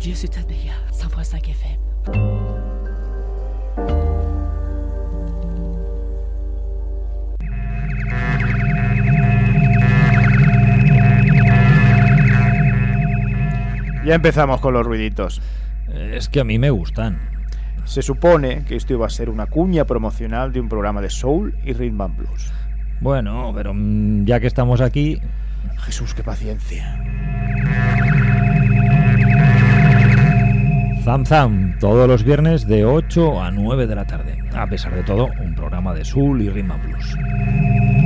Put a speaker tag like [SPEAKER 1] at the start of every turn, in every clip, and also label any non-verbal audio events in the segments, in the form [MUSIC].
[SPEAKER 1] Radio Ciutat Vella, 100.5 FM.
[SPEAKER 2] Ya empezamos con los ruiditos.
[SPEAKER 3] Es que a mí me gustan.
[SPEAKER 2] Se supone que esto iba a ser una cuña promocional de un programa de soul y rhythm and blues.
[SPEAKER 3] Bueno, pero mm, ya que estamos aquí,
[SPEAKER 2] Jesús, qué paciencia.
[SPEAKER 3] Zam Zam, todos los viernes de 8 a 9 de la tarde. A pesar de todo, un programa de soul y and blues.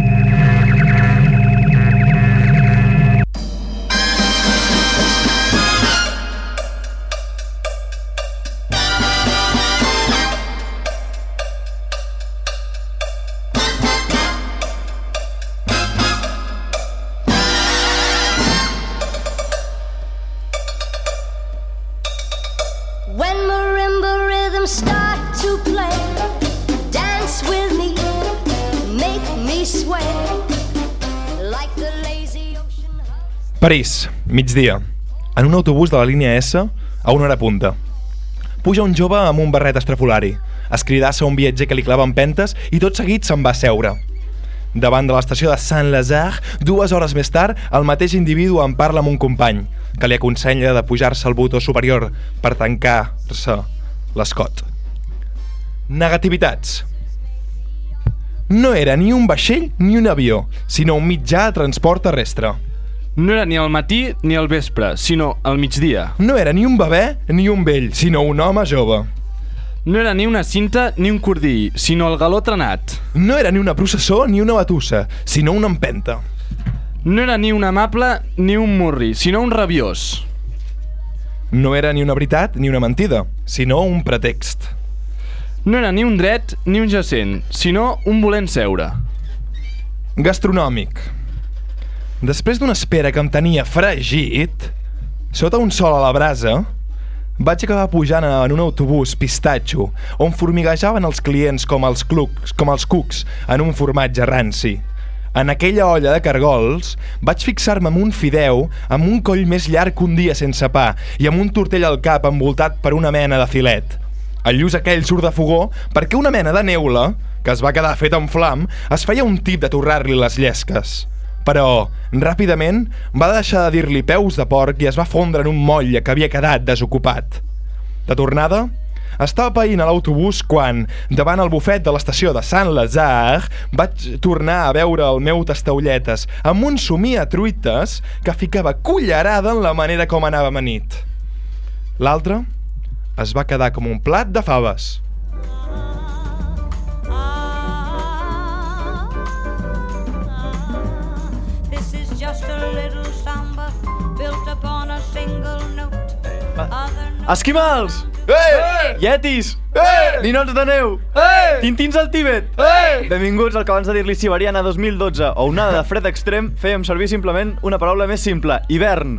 [SPEAKER 4] París, migdia. En un autobús de la línia S, a una hora punta. Puja un jove amb un barret estrafolari, escridassa un viatger que li clava empentes i tot seguit se'n va seure. Davant de l'estació de Saint-Lazare, dues hores més tard, el mateix individu en parla amb un company, que li aconsella de pujar-se al botó superior per tancar-se l'escot. Negativitats. No era ni un vaixell ni un avió, sinó un mitjà de transport terrestre.
[SPEAKER 5] No era ni al matí ni al vespre, sinó al migdia.
[SPEAKER 4] No era ni un bebè ni un vell, sinó un home jove.
[SPEAKER 5] No era ni una cinta ni un cordill, sinó el galó trenat.
[SPEAKER 4] No era ni una processó ni una batussa, sinó una empenta.
[SPEAKER 5] No era ni un amable ni un murri, sinó un rabiós.
[SPEAKER 4] No era ni una veritat ni una mentida, sinó un pretext.
[SPEAKER 5] No era ni un dret ni un jacent, sinó un volent seure.
[SPEAKER 4] Gastronòmic. Després d'una espera que em tenia fregit, sota un sol a la brasa, vaig acabar pujant en un autobús pistatxo on formigejaven els clients com els, clucs, com els cucs en un formatge ranci. En aquella olla de cargols vaig fixar-me amb un fideu amb un coll més llarg que un dia sense pa i amb un tortell al cap envoltat per una mena de filet. El lluç aquell surt de fogó perquè una mena de neula, que es va quedar feta en flam, es feia un tip de torrar-li les llesques. Però, ràpidament, va deixar de dir-li peus de porc i es va fondre en un moll que havia quedat desocupat. De tornada, estava païnt a l'autobús quan, davant el bufet de l'estació de Saint-Lazare, vaig tornar a veure el meu tastaulletes amb un somí a truites que ficava cullerada en la manera com anava amanit. L'altre es va quedar com un plat de faves.
[SPEAKER 6] Esquimals!
[SPEAKER 4] Ei!
[SPEAKER 6] Yetis!
[SPEAKER 4] Ei!
[SPEAKER 6] Ninots de neu!
[SPEAKER 4] Ei!
[SPEAKER 6] Tintins al Tíbet!
[SPEAKER 4] Ei!
[SPEAKER 6] Benvinguts al que abans de dir-li Siberiana 2012 o onada de fred extrem fèiem servir simplement una paraula més simple, hivern.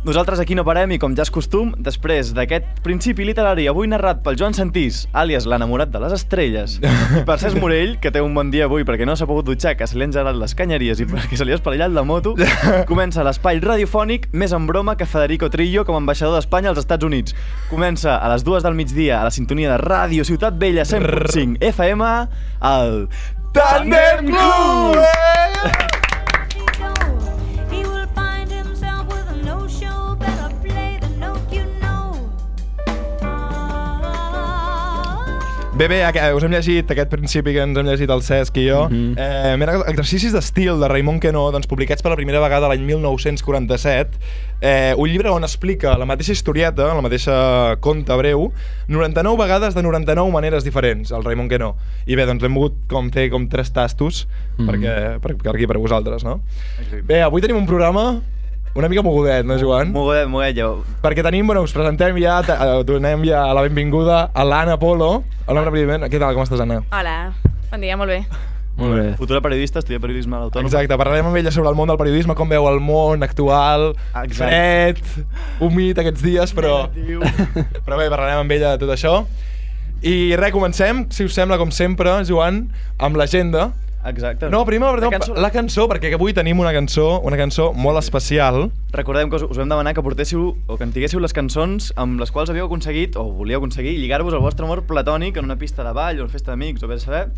[SPEAKER 6] Nosaltres aquí no parem i, com ja és costum, després d'aquest principi literari avui narrat pel Joan Santís, àlies l'enamorat de les estrelles, i per Cesc Morell, que té un bon dia avui perquè no s'ha pogut dutxar, que se li han gelat les canyeries i perquè se li ha espatllat la moto, comença l'espai radiofònic més en broma que Federico Trillo com a ambaixador d'Espanya als Estats Units. Comença a les dues del migdia a la sintonia de Ràdio Ciutat Vella 100.5 FM al
[SPEAKER 4] Tandem Club! Bé, bé, aqu- us hem llegit aquest principi que ens hem llegit el Cesc i jo. Mm -hmm. eh, mira, exercicis d'estil de Raimon Quenó, doncs, publicats per la primera vegada l'any 1947. Eh, un llibre on explica la mateixa historieta, la mateixa conte breu, 99 vegades de 99 maneres diferents, el Raimon Quenó. I bé, doncs l'hem volgut com fer com tres tastos mm -hmm. perquè, per, per aquí, per vosaltres, no? Bé, avui tenim un programa una mica mogudet, no, Joan?
[SPEAKER 6] Mogudet, mogudet, ja.
[SPEAKER 4] Perquè tenim, bueno, us presentem ja, eh, donem ja la benvinguda a l'Anna Polo. Hola, ràpidament. Què tal, com estàs, Anna?
[SPEAKER 1] Hola, bon dia, molt bé.
[SPEAKER 3] Molt bé.
[SPEAKER 6] Futura periodista, estudia periodisme a l'autònom.
[SPEAKER 4] Exacte, parlarem amb ella sobre el món del periodisme, com veu el món actual,
[SPEAKER 6] Exacte.
[SPEAKER 4] fred, humit aquests dies, però... [LAUGHS] Però bé, parlarem amb ella de tot això. I res, comencem, si us sembla, com sempre, Joan, amb l'agenda.
[SPEAKER 6] Exacte.
[SPEAKER 4] No, primer,
[SPEAKER 6] La
[SPEAKER 4] la
[SPEAKER 6] cançó-
[SPEAKER 4] la cançó, perquè avui tenim una cançó, una cançó molt especial.
[SPEAKER 6] Recordem que us, us vam demanar que portéssiu o que entiguéssiu les cançons amb les quals havíeu aconseguit o volíeu aconseguir lligar-vos al vostre amor platònic en una pista de ball o una festa d'amics o bé saber.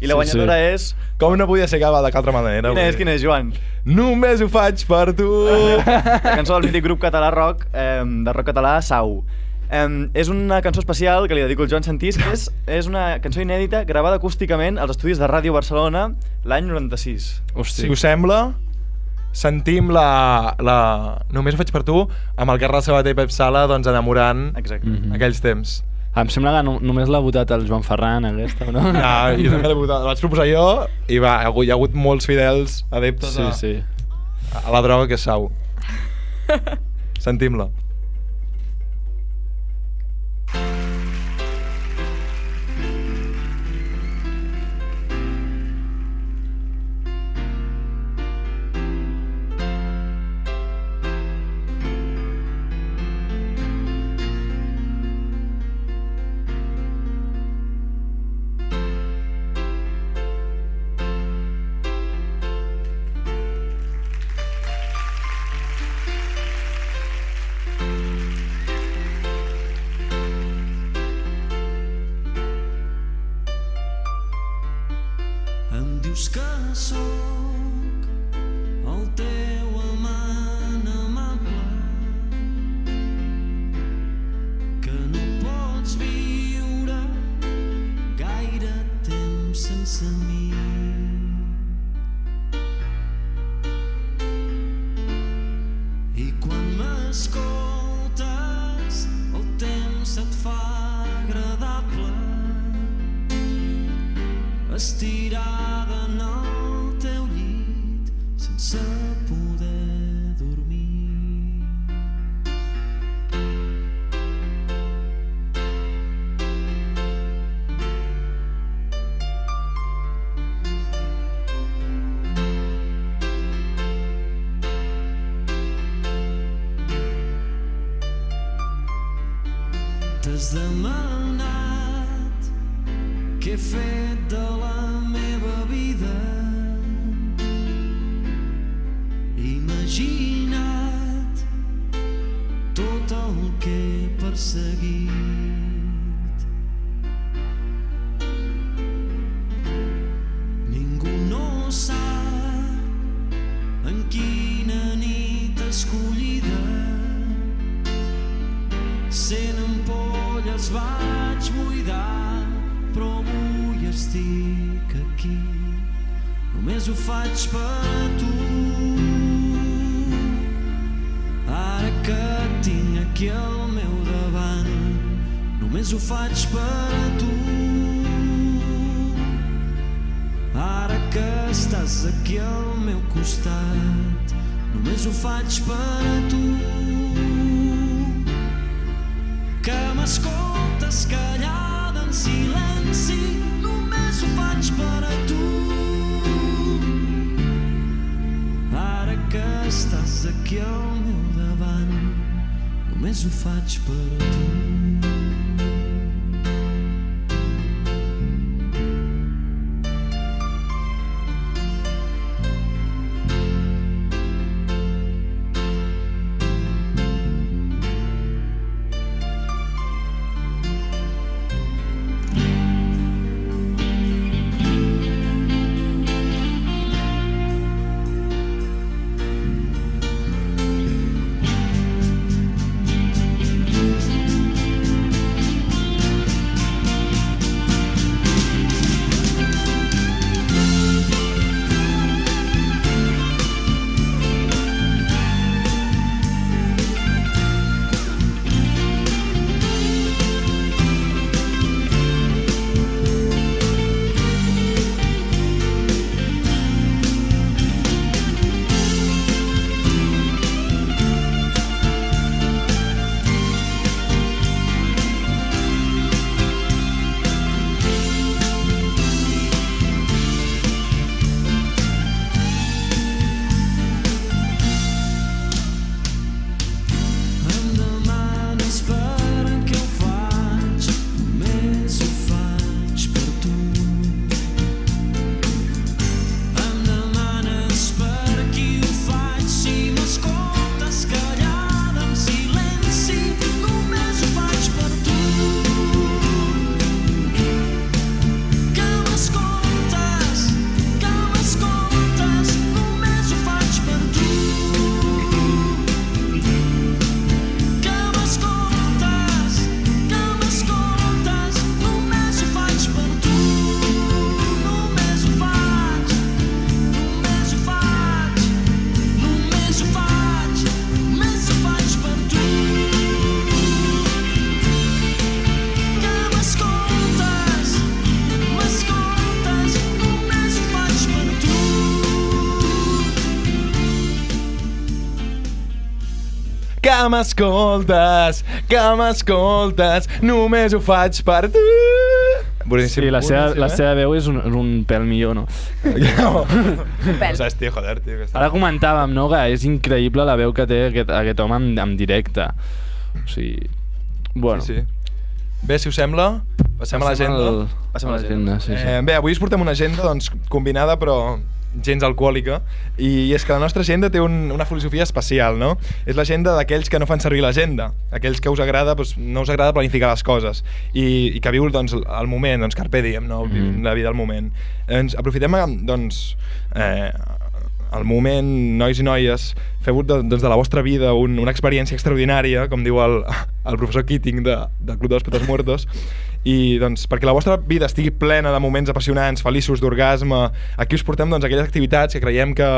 [SPEAKER 6] I la
[SPEAKER 5] Sí,
[SPEAKER 6] guanyadora és...
[SPEAKER 4] Com no podia ser cap de altra manera.
[SPEAKER 6] Quina és, quina és, Joan?
[SPEAKER 4] Només ho faig per tu. [LAUGHS]
[SPEAKER 6] La cançó del mític grup català rock, eh, de rock català, Sau. Eh, és una cançó especial que li dedico al Joan Santís, que [LAUGHS] és, és una cançó inèdita gravada acústicament als estudis de Ràdio Barcelona l'any 96.
[SPEAKER 5] Hosti.
[SPEAKER 4] Si us sembla, sentim la, la... Només ho faig per tu, amb el Carles Sabater i Pep Sala, doncs enamorant
[SPEAKER 6] Exacte.
[SPEAKER 5] Mhm.
[SPEAKER 4] aquells temps.
[SPEAKER 5] Em sembla que no, només l'ha votat el Joan Ferran, aquesta, no? [LAUGHS]
[SPEAKER 4] Ja, jo també l'he votat. La vaig proposar jo i va, hi ha hagut, hi ha hagut molts fidels adeptes
[SPEAKER 5] Sí,
[SPEAKER 4] a,
[SPEAKER 5] sí.
[SPEAKER 4] a la droga que és sau. [LAUGHS] Sentim-la.
[SPEAKER 7] Estic aquí. Només ho faig per tu. Ara que tinc aquí al meu davant, només ho faig per tu. Ara que estàs aquí al meu costat, només ho faig per tu que m'escoltes callada en silenci ho faig tu. Ara que estàs aquí al meu davant només ho faig per tu
[SPEAKER 4] m'escoltes, que m'escoltes, només ho faig per tu. Boníssim.
[SPEAKER 5] Sí, la seva, la
[SPEAKER 4] eh?
[SPEAKER 5] seva veu és un, un pèl millor, no?
[SPEAKER 4] No.
[SPEAKER 1] pèl.
[SPEAKER 4] O saps, tio, joder, tio. Que està...
[SPEAKER 5] Ara comentàvem, no?, que és increïble la veu que té aquest, aquest home en, en directe. O sigui... Bueno.
[SPEAKER 4] Sí, sí. Bé, si us sembla, passem a l'agenda.
[SPEAKER 5] al-
[SPEAKER 6] Passem
[SPEAKER 5] a
[SPEAKER 6] a
[SPEAKER 5] l'agenda, sí, sí.
[SPEAKER 4] Eh, bé, avui us portem una agenda doncs, combinada però gens alcohòlica i és que la nostra agenda té un, una filosofia especial, no? És l'agenda d'aquells que no fan servir l'agenda, aquells que us agrada, doncs, no us agrada planificar les coses i, i que viu doncs, el moment, doncs carpe diem, no?
[SPEAKER 5] Mm.
[SPEAKER 4] la vida al moment. Ens aprofitem doncs, eh, el moment, nois i noies, feu de, doncs, de la vostra vida un, una experiència extraordinària, com diu el, el professor Keating de, del Club de los Petos Muertos, i doncs, perquè la vostra vida estigui plena de moments apassionants, feliços, d'orgasme, aquí us portem doncs, aquelles activitats que creiem que,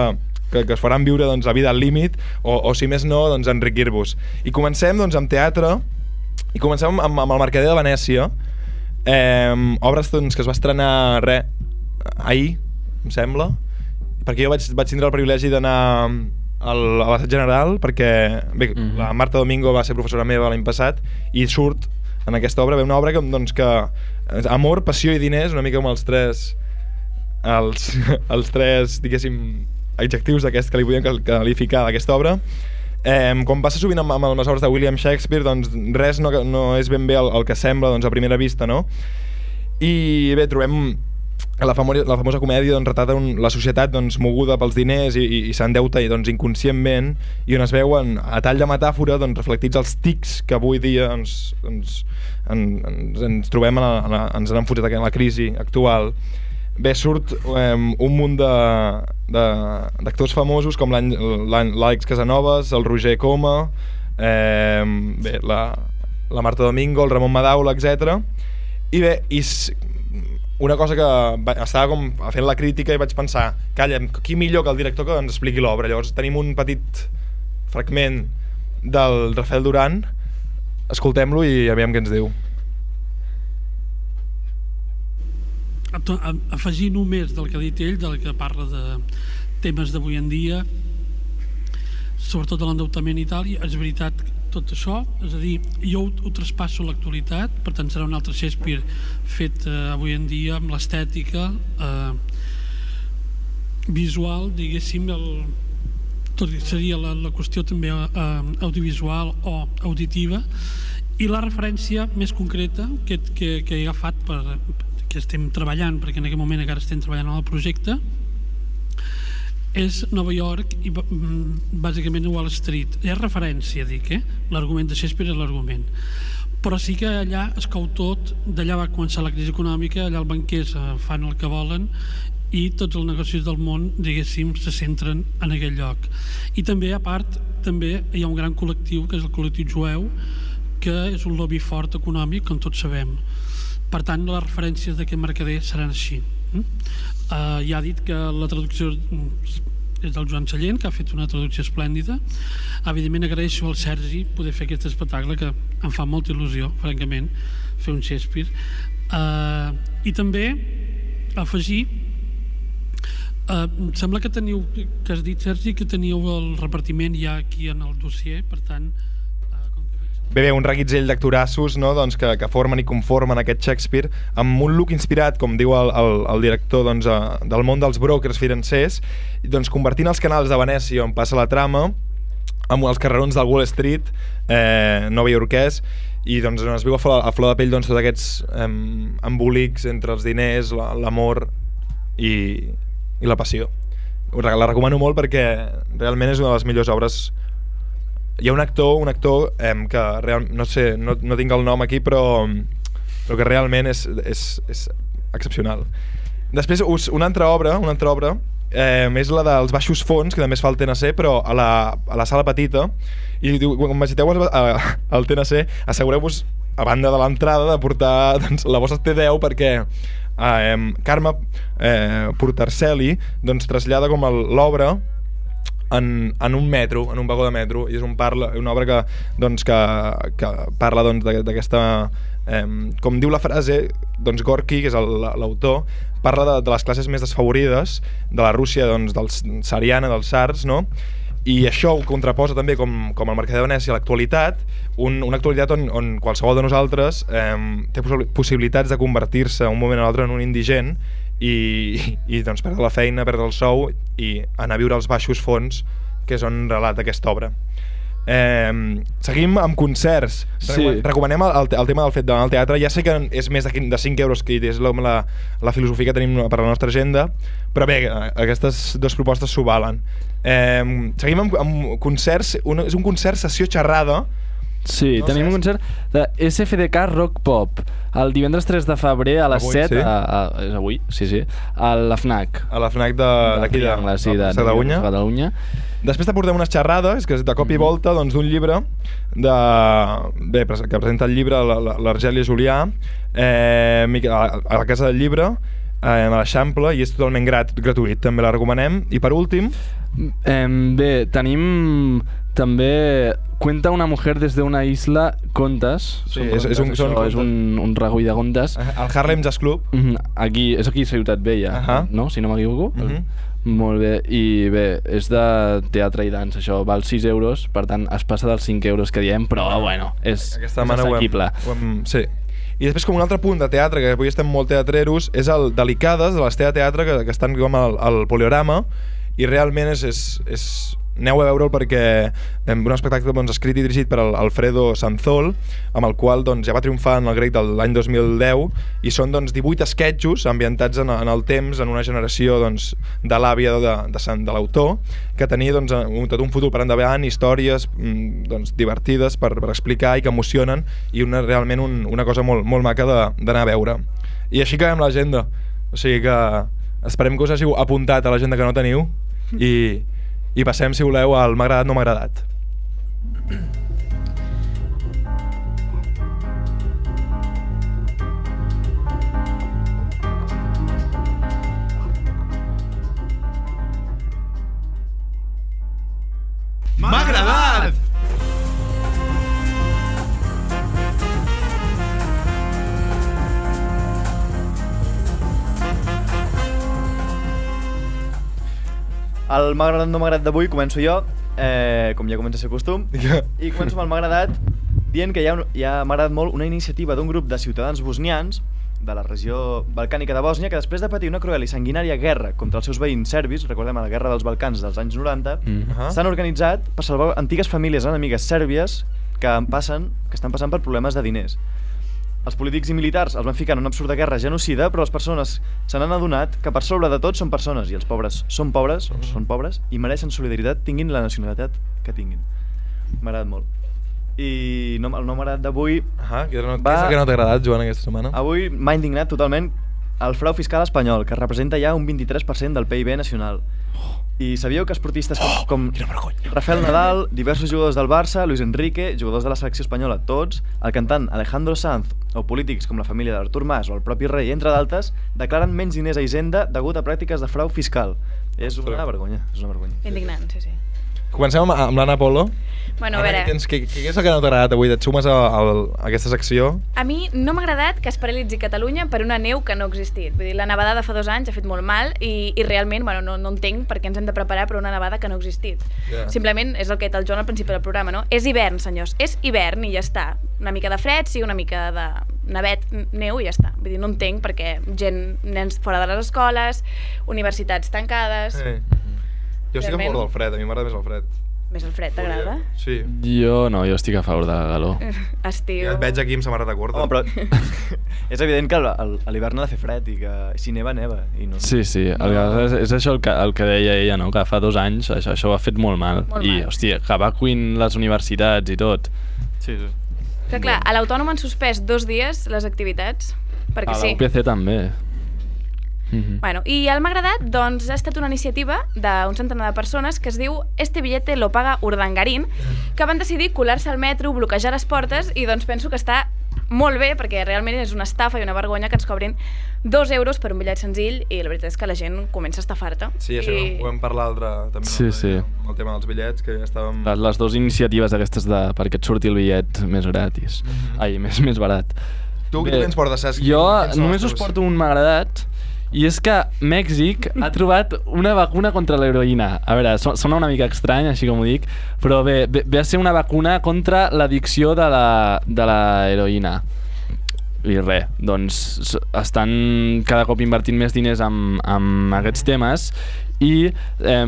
[SPEAKER 4] que, que us faran viure doncs, la vida al límit o, o si més no, doncs, enriquir-vos. I comencem doncs, amb teatre i comencem amb, amb el Mercader de Venècia, eh, obres doncs, que es va estrenar re, ahir, em sembla, perquè jo vaig, vaig tindre el privilegi d'anar al, a l'assaig general perquè bé,
[SPEAKER 5] Mhm.
[SPEAKER 4] la Marta Domingo va ser professora meva l'any passat i surt en aquesta obra, ve una obra que, doncs, que és amor, passió i diners, una mica com els tres els, [LAUGHS] els tres, diguéssim, adjectius d'aquest que li podíem qualificar d'aquesta obra Eh, com passa sovint amb, amb les obres de William Shakespeare, doncs res no, no és ben bé el, el que sembla doncs, a primera vista, no? I bé, trobem la, famosa, la famosa comèdia doncs, retrata un, la societat doncs, moguda pels diners i, i, i s'endeuta doncs, inconscientment i on es veuen a tall de metàfora doncs, reflectits els tics que avui dia doncs, doncs, en, ens, ens trobem a la, a la, ens han enfonsat en la crisi actual bé, surt um, un munt d'actors famosos com l'Àlex Casanovas, el Roger Coma, eh, bé, la, la Marta Domingo, el Ramon Madaula, etc. I bé, i una cosa que va, estava com fent la crítica i vaig pensar, calla, qui millor que el director que ens expliqui l'obra. Llavors tenim un petit fragment del Rafael Duran, escoltem-lo i aviam què ens diu.
[SPEAKER 8] afegir només del que ha dit ell, del que parla de temes d'avui en dia, sobretot de l'endeutament i tal, és veritat tot això, és a dir, jo ho, ho traspasso a l'actualitat, per tant serà un altre Shakespeare fet eh, avui en dia amb l'estètica eh, visual, diguéssim, el, tot seria la, la qüestió també eh, audiovisual o auditiva, i la referència més concreta que, que, que he agafat per, que estem treballant, perquè en aquest moment encara estem treballant en el projecte, és Nova York i mm, bàsicament Wall Street. És referència, dic, eh? L'argument de Shakespeare és l'argument. Però sí que allà es cau tot, d'allà va començar la crisi econòmica, allà els banquers eh, fan el que volen i tots els negocis del món, diguéssim, se centren en aquell lloc. I també, a part, també hi ha un gran col·lectiu, que és el col·lectiu jueu, que és un lobby fort econòmic, com tots sabem. Per tant, les referències d'aquest mercader seran així. Mm? Uh, ja ha dit que la traducció mm, és del Joan Sallent, que ha fet una traducció esplèndida. Evidentment agraeixo al Sergi poder fer aquest espectacle, que em fa molta il·lusió, francament, fer un Shakespeare. Uh, I també afegir Uh, em sembla que teniu, que has dit, Sergi, que teníeu el repartiment ja aquí en el dossier, per tant,
[SPEAKER 4] Bé, bé, un reguitzell d'actorassos no? doncs que, que formen i conformen aquest Shakespeare amb un look inspirat, com diu el, el, el director doncs, a, del món dels brokers financers, doncs, convertint els canals de Venècia on passa la trama amb els carrerons del Wall Street eh, nova iorquès i doncs, on es viu a flor, a flor de pell doncs, tots aquests eh, embolics entre els diners, la- l'amor i, i la passió. La recomano molt perquè realment és una de les millors obres hi ha un actor, un actor eh, que real, no sé, no, no tinc el nom aquí, però, però que realment és, és, és excepcional. Després, us, una altra obra, una altra obra eh, és la dels baixos fons, que també es fa al TNC, però a la, a la sala petita, i diu, quan visiteu a- al TNC, assegureu-vos, a banda de l'entrada, de portar [LAUGHS] doncs, la vostra T10, perquè eh, Carme eh, Portarcelli doncs, trasllada com l'obra en, en un metro, en un vagó de metro, i és un parla, una obra que, doncs, que, que parla doncs, d'aquesta... Eh, com diu la frase, doncs Gorky, que és l'autor, parla de, de les classes més desfavorides de la Rússia doncs, dels tsariana, dels tsars, no? i això ho contraposa també com, com el Mercader de Venècia a l'actualitat, un, una actualitat on, on qualsevol de nosaltres eh, té possi- possibilitats de convertir-se un moment o l'altre en un indigent i, i doncs perdre la feina, perdre el sou i anar a viure als baixos fons, que és on relata aquesta obra. Eh, seguim amb concerts.
[SPEAKER 5] Sí.
[SPEAKER 4] Recomanem el, el, el tema del fet d'anar al teatre. Ja sé que és més de, de 5 euros, que és la, la, la filosofia que tenim per la nostra agenda, però bé, eh, aquestes dues propostes s'ho valen. Eh, seguim amb, amb concerts. Un, és un concert sessió xerrada.
[SPEAKER 5] Sí,
[SPEAKER 4] No
[SPEAKER 5] tenim
[SPEAKER 4] sé.
[SPEAKER 5] un concert de SFDK Rock Pop el divendres 3 de febrer a les
[SPEAKER 4] Avui,
[SPEAKER 5] 7
[SPEAKER 4] sí?
[SPEAKER 5] a, a, és avui, sí, sí a la FNAC
[SPEAKER 4] A la FNAC de- d'aquí de,
[SPEAKER 5] Triangle, sí, de,
[SPEAKER 4] de Catalunya.
[SPEAKER 5] de Catalunya.
[SPEAKER 4] Després t'aportem unes xerrades, que és de cop i volta doncs, d'un llibre de... Bé, que presenta el llibre la- la- l'Argèlia Julià eh, a la Casa del Llibre eh, a l'Eixample i és totalment grat, gratuït, també la recomanem. I per últim,
[SPEAKER 5] Eh, bé, tenim també Cuenta una mujer desde una isla contes.
[SPEAKER 4] Sí,
[SPEAKER 5] Són
[SPEAKER 4] és- és un-
[SPEAKER 5] contes,
[SPEAKER 4] són
[SPEAKER 5] això, és un, un regull de contes.
[SPEAKER 4] al Harlem Jazz Club.
[SPEAKER 5] Mhm, Aquí, és aquí Ciutat Vella,
[SPEAKER 4] Ahà.
[SPEAKER 5] no? Si no m'equivoco.
[SPEAKER 4] Mhm.
[SPEAKER 5] Molt bé, i bé, és de teatre i dansa, això val 6 euros, per tant es passa dels 5 euros que diem, però bueno, és,
[SPEAKER 4] Aquesta
[SPEAKER 5] és
[SPEAKER 4] setmana ho hem,
[SPEAKER 5] assequible.
[SPEAKER 4] ho hem, sí. I després com un altre punt de teatre, que avui estem molt teatreros, és el Delicades, de l'Estea Teatre, que, que estan com al, al Poliorama, i realment és, és, és aneu a veure'l perquè hem un espectacle doncs, escrit i dirigit per al- Alfredo Sanzol, amb el qual doncs, ja va triomfar en el grec de l'any 2010 i són doncs, 18 esquetxos ambientats en, en el temps, en una generació doncs, de l'àvia de, de, Sant- de l'autor que tenia doncs, un, tot un futur per endavant, històries mm, doncs, divertides per, per explicar i que emocionen i una, realment un, una cosa molt, molt maca de- d'anar a veure. I així acabem l'agenda. O sigui que esperem que us hàgiu apuntat a l'agenda que no teniu i, i passem, si voleu, al m'ha agradat, no m'ha agradat.
[SPEAKER 7] M'ha agradat!
[SPEAKER 6] El m'ha agradat no m'ha agradat d'avui començo jo, eh, com ja comença a ser costum, i començo amb el m'ha agradat dient que hi ha, un- hi ha m'ha agradat molt una iniciativa d'un grup de ciutadans bosnians de la regió balcànica de Bòsnia que després de patir una cruel i sanguinària guerra contra els seus veïns serbis, recordem la guerra dels Balcans dels anys 90,
[SPEAKER 5] Mm.
[SPEAKER 4] Ahà.
[SPEAKER 6] s'han organitzat per salvar antigues famílies enemigues sèrbies que, en passen, que estan passant per problemes de diners. Els polítics i militars els van ficar en una absurda guerra genocida, però les persones se n'han adonat que per sobre de tot són persones i els pobres són pobres, o són pobres, i mereixen solidaritat tinguin la nacionalitat que tinguin. M'ha agradat molt. I no, el no m'ha agradat d'avui...
[SPEAKER 4] Ah, què, no,
[SPEAKER 6] Va-
[SPEAKER 4] què és el que no t'ha agradat, Joan, aquesta setmana?
[SPEAKER 6] Avui m'ha indignat totalment el frau fiscal espanyol, que representa ja un 23% del PIB nacional. I sabíeu que esportistes com, com Rafael Nadal, diversos jugadors del Barça, Luis Enrique, jugadors de la selecció espanyola, tots, el cantant Alejandro Sanz o polítics com la família d'Artur Mas o el propi rei, entre d'altres, declaren menys diners a Hisenda degut a pràctiques de frau fiscal. És una vergonya, és una vergonya.
[SPEAKER 1] Indignant, sí, sí.
[SPEAKER 4] Comencem amb, amb l'Anna Polo.
[SPEAKER 1] Bueno, a veure,
[SPEAKER 4] què, tens, què, què és el que no t'ha agradat avui? Et sumes a, a, a aquesta secció?
[SPEAKER 1] a mi no m'ha agradat que es paralitzi Catalunya per una neu que no ha existit. Vull dir, la nevada de fa dos anys ha fet molt mal i, i realment bueno, no, no entenc per què ens hem de preparar per una nevada que no ha existit.
[SPEAKER 4] Ja.
[SPEAKER 1] Simplement és el que ha dit el Joan al principi del programa, no? És hivern, senyors, és hivern i ja està. Una mica de fred, sí, una mica de nevet, neu i ja està. Vull dir, no entenc perquè gent, nens fora de les escoles, universitats tancades...
[SPEAKER 4] Sí. Jo estic a favor del fred, a mi m'agrada més el fred.
[SPEAKER 1] Més el fred, t'agrada?
[SPEAKER 4] Sí.
[SPEAKER 5] Jo no, jo estic a favor de la galó. [LAUGHS]
[SPEAKER 1] Estiu...
[SPEAKER 4] Ja et veig aquí amb samarreta curta.
[SPEAKER 6] Home, però [LAUGHS] [LAUGHS] és evident que a l'hivern ha de fer fred i que si neva, neva. I no...
[SPEAKER 5] Sí, sí, el, és, és això el que, el que deia ella, no? que fa dos anys això, això ho ha fet molt mal.
[SPEAKER 1] Molt
[SPEAKER 5] I,
[SPEAKER 1] mal.
[SPEAKER 5] hòstia, que evacuïn les universitats i tot.
[SPEAKER 6] Sí, sí.
[SPEAKER 1] Que clar, a l'autònom han suspès dos dies les activitats, perquè
[SPEAKER 5] a
[SPEAKER 1] sí.
[SPEAKER 5] la UPC també. Mhm.
[SPEAKER 1] Bueno, i el m'ha agradat, doncs, ha estat una iniciativa d'un centenar de persones que es diu Este billete lo paga Urdangarín, que van decidir colar-se al metro, bloquejar les portes, i doncs penso que està molt bé, perquè realment és una estafa i una vergonya que ens cobrin dos euros per un bitllet senzill, i la veritat és que la gent comença a estafar-te.
[SPEAKER 4] Sí, això
[SPEAKER 1] I...
[SPEAKER 4] ho vam parlar altre, també.
[SPEAKER 5] Sí,
[SPEAKER 4] l'altre
[SPEAKER 5] sí.
[SPEAKER 4] El tema dels bitllets, que ja estàvem...
[SPEAKER 5] Les, les dues iniciatives aquestes de, perquè et surti el bitllet més gratis.
[SPEAKER 4] Mhm.
[SPEAKER 5] Ai, més, més barat.
[SPEAKER 4] Tu, què ens portes, Cesc?
[SPEAKER 5] Jo només us porto un m'ha agradat I és que Mèxic ha trobat una vacuna contra l'heroïna. A veure, so- sona una mica estrany, així com ho dic, però bé, ve, a ser una vacuna contra l'addicció de la, de la heroïna. I res, doncs estan cada cop invertint més diners en, en aquests temes i eh,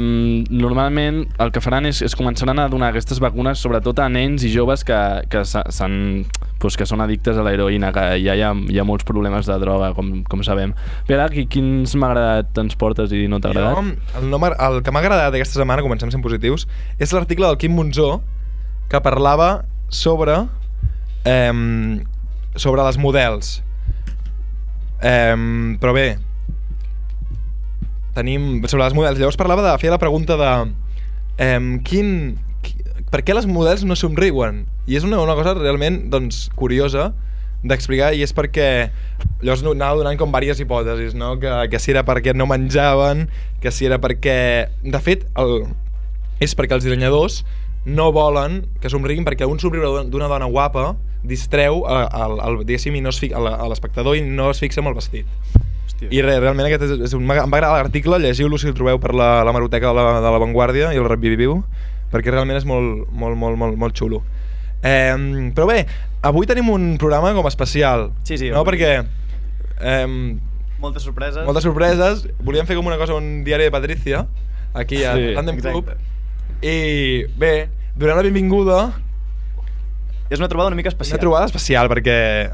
[SPEAKER 5] normalment el que faran és, és començaran a donar aquestes vacunes sobretot a nens i joves que, que, s'ha- s'han, doncs, que són addictes a l'heroïna, que ja hi ha, hi ha molts problemes de droga, com, com sabem. Pere, qui, quins m'ha agradat ens portes i no t'ha
[SPEAKER 4] Jo,
[SPEAKER 5] agradat?
[SPEAKER 4] el, nom, el que m'ha agradat aquesta setmana, comencem sent positius, és l'article del Quim Monzó que parlava sobre eh, sobre les models. Eh, però bé, tenim sobre les models. Llavors parlava de fer la pregunta de eh, quin, qui, per què les models no somriuen? I és una, una cosa realment doncs, curiosa d'explicar i és perquè llavors anava donant com diverses hipòtesis, no? que, que si era perquè no menjaven, que si era perquè... De fet, el, és perquè els dissenyadors no volen que somriguin perquè un somriure d'una dona guapa distreu a, a, a, a a l'espectador i no es fixa en el vestit.
[SPEAKER 6] Hòstia.
[SPEAKER 4] I re, realment aquest és, és un, em va agradar l'article, llegiu-lo si el trobeu per la, la maroteca de la, de la Vanguardia i el reviviu, perquè realment és molt, molt, molt, molt, molt xulo. Eh, però bé, avui tenim un programa com especial,
[SPEAKER 6] Sí, sí,
[SPEAKER 4] no?
[SPEAKER 6] avui-
[SPEAKER 4] Perquè eh,
[SPEAKER 6] Moltes sorpreses.
[SPEAKER 4] moltes sorpreses, volíem fer com una cosa, un diari de Patrícia, aquí a
[SPEAKER 5] Sí,
[SPEAKER 4] Tandem Club, i bé, donant la benvinguda,
[SPEAKER 6] És una trobada una mica
[SPEAKER 4] una
[SPEAKER 6] especial.
[SPEAKER 4] trobada especial, perquè...